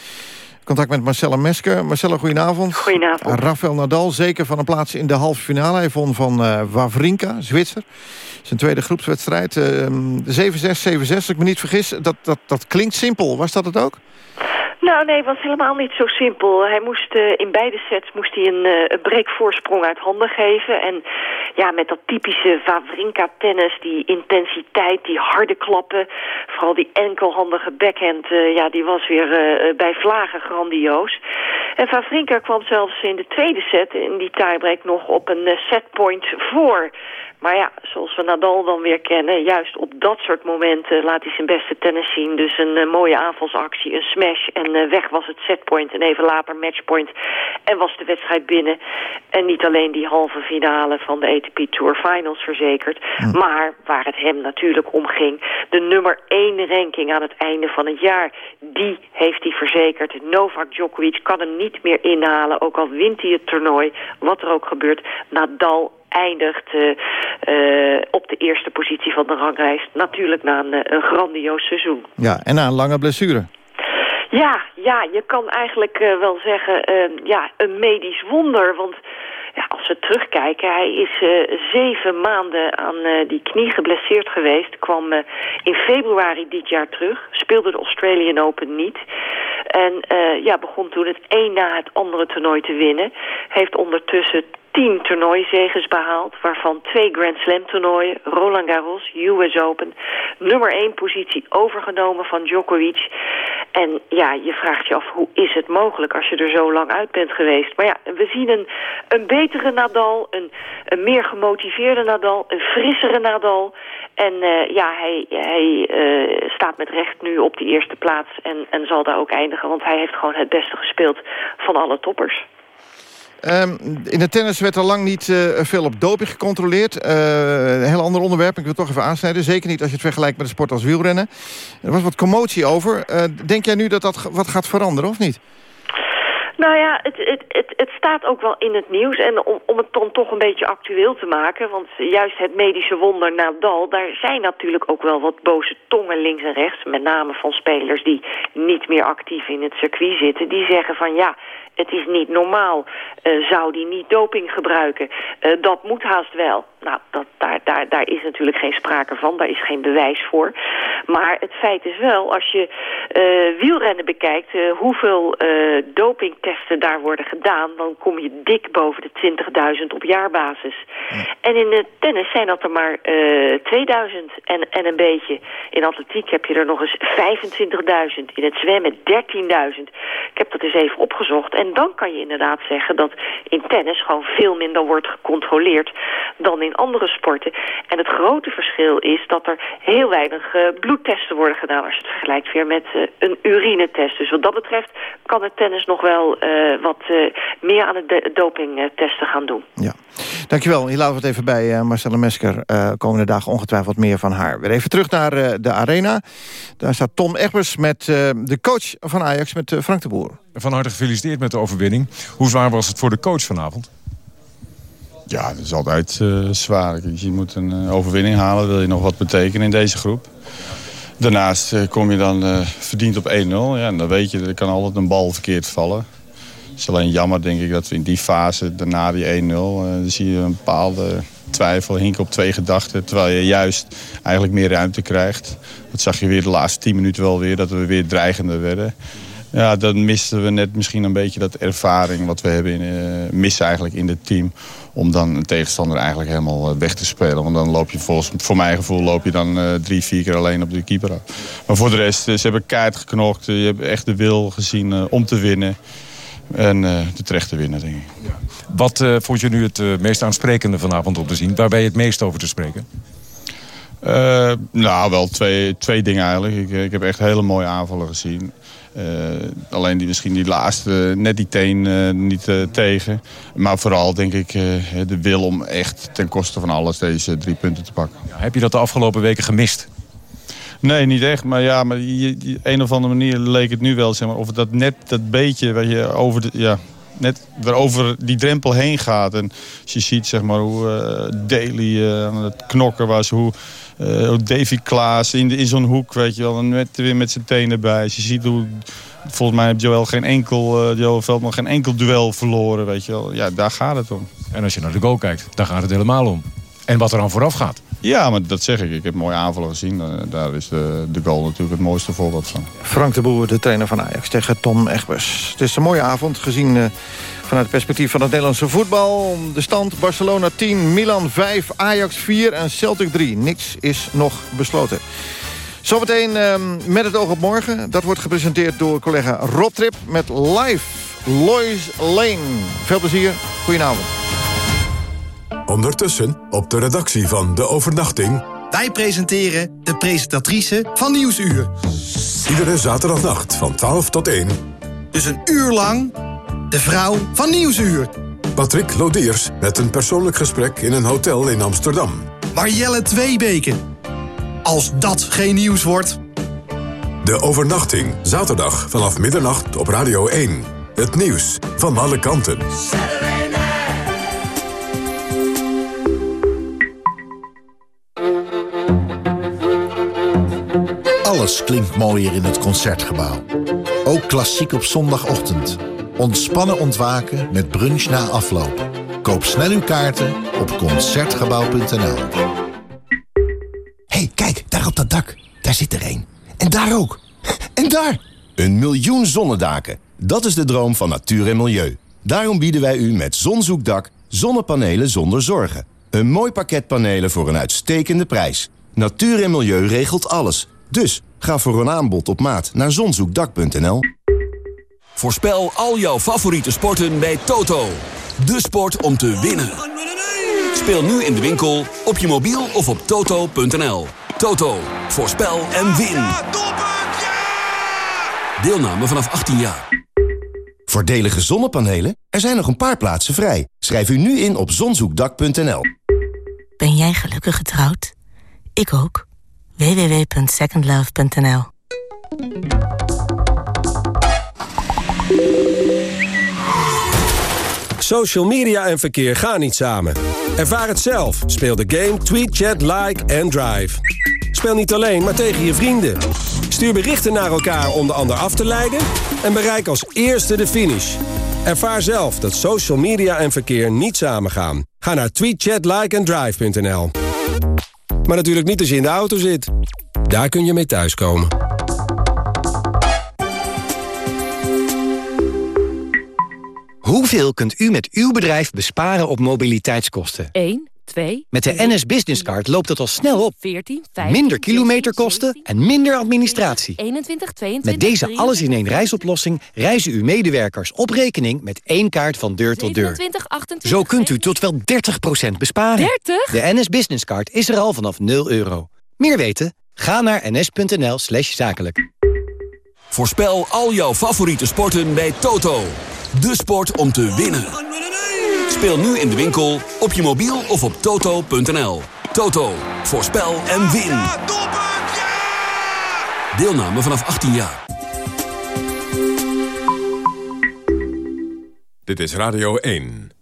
Contact met Marcella Mesker. Marcella, goedenavond. Goedenavond. Rafael Nadal, zeker van een plaats in de halve finale. Hij won van uh, Wawrinka, Zwitser. Zijn tweede groepswedstrijd. Uh, 7-6, 7-6, als ik me niet vergis. Dat, dat, dat klinkt simpel. Was dat het ook? Nou nee, het was helemaal niet zo simpel. Hij moest uh, in beide sets moest hij een, uh, een breekvoorsprong uit handen geven. En ja, met dat typische Wawrinka-tennis, die intensiteit, die harde klappen... vooral die enkelhandige backhand, uh, ja, die was weer bij vlagen grandioos. En Wawrinka kwam zelfs in de tweede set, in die tiebreak, nog op een setpoint voor... Maar ja, zoals we Nadal dan weer kennen, juist op dat soort momenten laat hij zijn beste tennis zien. Dus een uh, mooie aanvalsactie, een smash en uh, weg was het setpoint en even later matchpoint. En was de wedstrijd binnen. En niet alleen die halve finale van de ATP Tour Finals verzekerd. Hm. Maar waar het hem natuurlijk om ging, de nummer 1 ranking aan het einde van het jaar. Die heeft hij verzekerd. Novak Djokovic kan hem niet meer inhalen, ook al wint hij het toernooi. Wat er ook gebeurt, Nadal eindigt uh, uh, op de eerste positie van de ranglijst. Natuurlijk na een, uh, een grandioos seizoen. Ja, en na een lange blessure. Ja, ja, je kan eigenlijk wel zeggen, ja, een medisch wonder. Want ja, als we terugkijken, hij is uh, zeven maanden aan die knie geblesseerd geweest. Kwam in februari dit jaar terug. Speelde de Australian Open niet. En ja, begon toen het een na het andere toernooi te winnen. Heeft ondertussen tien toernooizeges behaald, waarvan twee Grand Slam toernooien, Roland Garros, US Open, nummer één positie overgenomen van Djokovic. En ja, je vraagt je af, hoe is het mogelijk als je er zo lang uit bent geweest? Maar ja, we zien een, een betere Nadal, een, een meer gemotiveerde Nadal, een frissere Nadal. En uh, ja, hij, hij uh, staat met recht nu op de eerste plaats en, en zal daar ook eindigen, want hij heeft gewoon het beste gespeeld van alle toppers. Um, in de tennis werd al lang niet uh, veel op doping gecontroleerd. Uh, een heel ander onderwerp, ik wil toch even aansnijden. Zeker niet als je het vergelijkt met de sport als wielrennen. Er was wat commotie over. Uh, denk jij nu dat dat wat gaat veranderen, of niet? Nou ja, het, het, het, het staat ook wel in het nieuws. En om, om het dan toch een beetje actueel te maken... want juist het medische wonder Nadal... daar zijn natuurlijk ook wel wat boze tongen links en rechts... met name van spelers die niet meer actief in het circuit zitten... die zeggen van ja, het is niet normaal. Uh, zou die niet doping gebruiken? Uh, dat moet haast wel. Nou, dat, daar, daar, daar is natuurlijk geen sprake van. Daar is geen bewijs voor. Maar het feit is wel, als je uh, wielrennen bekijkt... hoeveel dopingtesten daar worden gedaan... dan kom je dik boven de 20.000 op jaarbasis. Ja. En in de tennis zijn dat er maar 2000 en, en een beetje. In atletiek heb je er nog eens 25.000. In het zwemmen 13.000. Ik heb dat eens even opgezocht... En dan kan je inderdaad zeggen dat in tennis gewoon veel minder wordt gecontroleerd dan in andere sporten. En het grote verschil is dat er heel weinig uh, bloedtesten worden gedaan als je het vergelijkt weer met uh, een urinetest. Dus wat dat betreft kan het tennis nog wel uh, wat meer aan het dopingtesten gaan doen. Ja, dankjewel. Hier laten we het even bij Marcella Mesker. komende dagen ongetwijfeld meer van haar. Weer even terug naar de arena. Daar staat Tom Egbers met de coach van Ajax, met Frank de Boer. Van harte gefeliciteerd met de overwinning. Hoe zwaar was het voor de coach vanavond? Ja, dat is altijd uh, zwaar. Je moet een uh, overwinning halen, wil je nog wat betekenen in deze groep. Daarnaast uh, kom je dan verdiend op 1-0. Ja, en dan weet je, er kan altijd een bal verkeerd vallen. Het is alleen jammer, denk ik, dat we in die fase, daarna die 1-0... dan zie je een bepaalde twijfel, hinken op twee gedachten... terwijl je juist eigenlijk meer ruimte krijgt. Dat zag je weer de laatste 10 minuten wel weer, dat we weer dreigender werden. Ja, dan misten we net misschien een beetje dat ervaring wat we hebben in, uh, missen eigenlijk in het team. om dan een tegenstander eigenlijk helemaal weg te spelen. Want dan loop je volgens voor mijn gevoel loop je dan drie, vier keer alleen op de keeper af. Maar voor de rest, ze hebben kaart geknokt. Je hebt echt de wil gezien om te winnen. En de terecht te winnen, denk ik. Ja. Wat vond je nu het meest aansprekende vanavond om te zien? Waar ben je het meest over te spreken? Nou, wel twee, twee dingen eigenlijk. Ik, ik heb echt hele mooie aanvallen gezien. Alleen die, misschien die laatste, net die teen niet tegen. Maar vooral denk ik de wil om echt ten koste van alles deze drie punten te pakken. Ja, heb je dat de afgelopen weken gemist? Nee, niet echt. Maar ja, maar die, een of andere manier leek het nu wel. Zeg maar, of dat net dat beetje wat je over de, ja, net weer over die drempel heen gaat. En als je ziet zeg maar, hoe uh, Daly uh, aan het knokken was, hoe, hoe Davy Klaas in, in zo'n hoek, weet je wel, en weer met zijn tenen bij. Als je ziet hoe, volgens mij heeft Joel, geen enkel, Joel Veldman geen enkel duel verloren, weet je wel. Ja, daar gaat het om. En als je naar de goal kijkt, daar gaat het helemaal om. En wat er dan vooraf gaat. Ja, maar dat zeg ik. Ik heb mooie aanvallen gezien. Eh, daar is de, de goal natuurlijk het mooiste voorbeeld van. Frank de Boer, de trainer van Ajax, tegen Tom Egbers. Het is een mooie avond gezien uh, vanuit het perspectief van het Nederlandse voetbal. De stand Barcelona 10, Milan 5, Ajax 4 en Celtic 3. Niks is nog besloten. Zometeen uh, met het oog op morgen. Dat wordt gepresenteerd door collega Rob Trip met live Lois Lane. Veel plezier, goedenavond. Ondertussen op de redactie van De Overnachting... Wij presenteren de presentatrice van Nieuwsuur. Iedere zaterdagnacht van 12 tot 1. Dus een uur lang de vrouw van Nieuwsuur. Patrick Lodiers met een persoonlijk gesprek in een hotel in Amsterdam. Marielle Tweebeke. Als dat geen nieuws wordt... De Overnachting, zaterdag vanaf middernacht op Radio 1. Het nieuws van alle kanten. Alles klinkt mooier in het Concertgebouw. Ook klassiek op zondagochtend. Ontspannen ontwaken met brunch na afloop. Koop snel uw kaarten op Concertgebouw.nl hey, kijk, daar op dat dak. Daar zit er een. En daar ook. En daar! Een miljoen zonnedaken. Dat is de droom van natuur en milieu. Daarom bieden wij u met Zonzoekdak zonnepanelen zonder zorgen. Een mooi pakket panelen voor een uitstekende prijs. Natuur en milieu regelt alles. Dus ga voor een aanbod op maat naar zonzoekdak.nl. Voorspel al jouw favoriete sporten bij Toto. De sport om te winnen. Speel nu in de winkel, op je mobiel of op toto.nl. Toto, voorspel en win. Deelname vanaf 18 jaar. Voordelige zonnepanelen? Er zijn nog een paar plaatsen vrij. Schrijf u nu in op zonzoekdak.nl. Ben jij gelukkig getrouwd? Ik ook www.secondlove.nl Social media en verkeer gaan niet samen. Ervaar het zelf. Speel de game Tweet, Chat, Like en Drive. Speel niet alleen, maar tegen je vrienden. Stuur berichten naar elkaar om de ander af te leiden... en bereik als eerste de finish. Ervaar zelf dat social media en verkeer niet samengaan. Ga naar tweetchatlikeanddrive.nl maar natuurlijk niet als je in de auto zit. Daar kun je mee thuiskomen. Hoeveel kunt u met uw bedrijf besparen op mobiliteitskosten? 1, 2... Met de NS Business Card loopt het al snel op. 14, 15, minder kilometerkosten en minder administratie. 21, 22, Met deze alles-in-één reisoplossing reizen uw medewerkers op rekening met één kaart van deur tot deur. 27, 28, Zo kunt u tot wel 30% besparen. 30? De NS Business Card is er al vanaf 0 euro. Meer weten? Ga naar ns.nl slash zakelijk. Voorspel al jouw favoriete sporten bij Toto. De sport om te winnen. Speel nu in de winkel, op je mobiel of op toto.nl. Toto, voorspel en win. Deelname vanaf 18 jaar. Dit is Radio 1.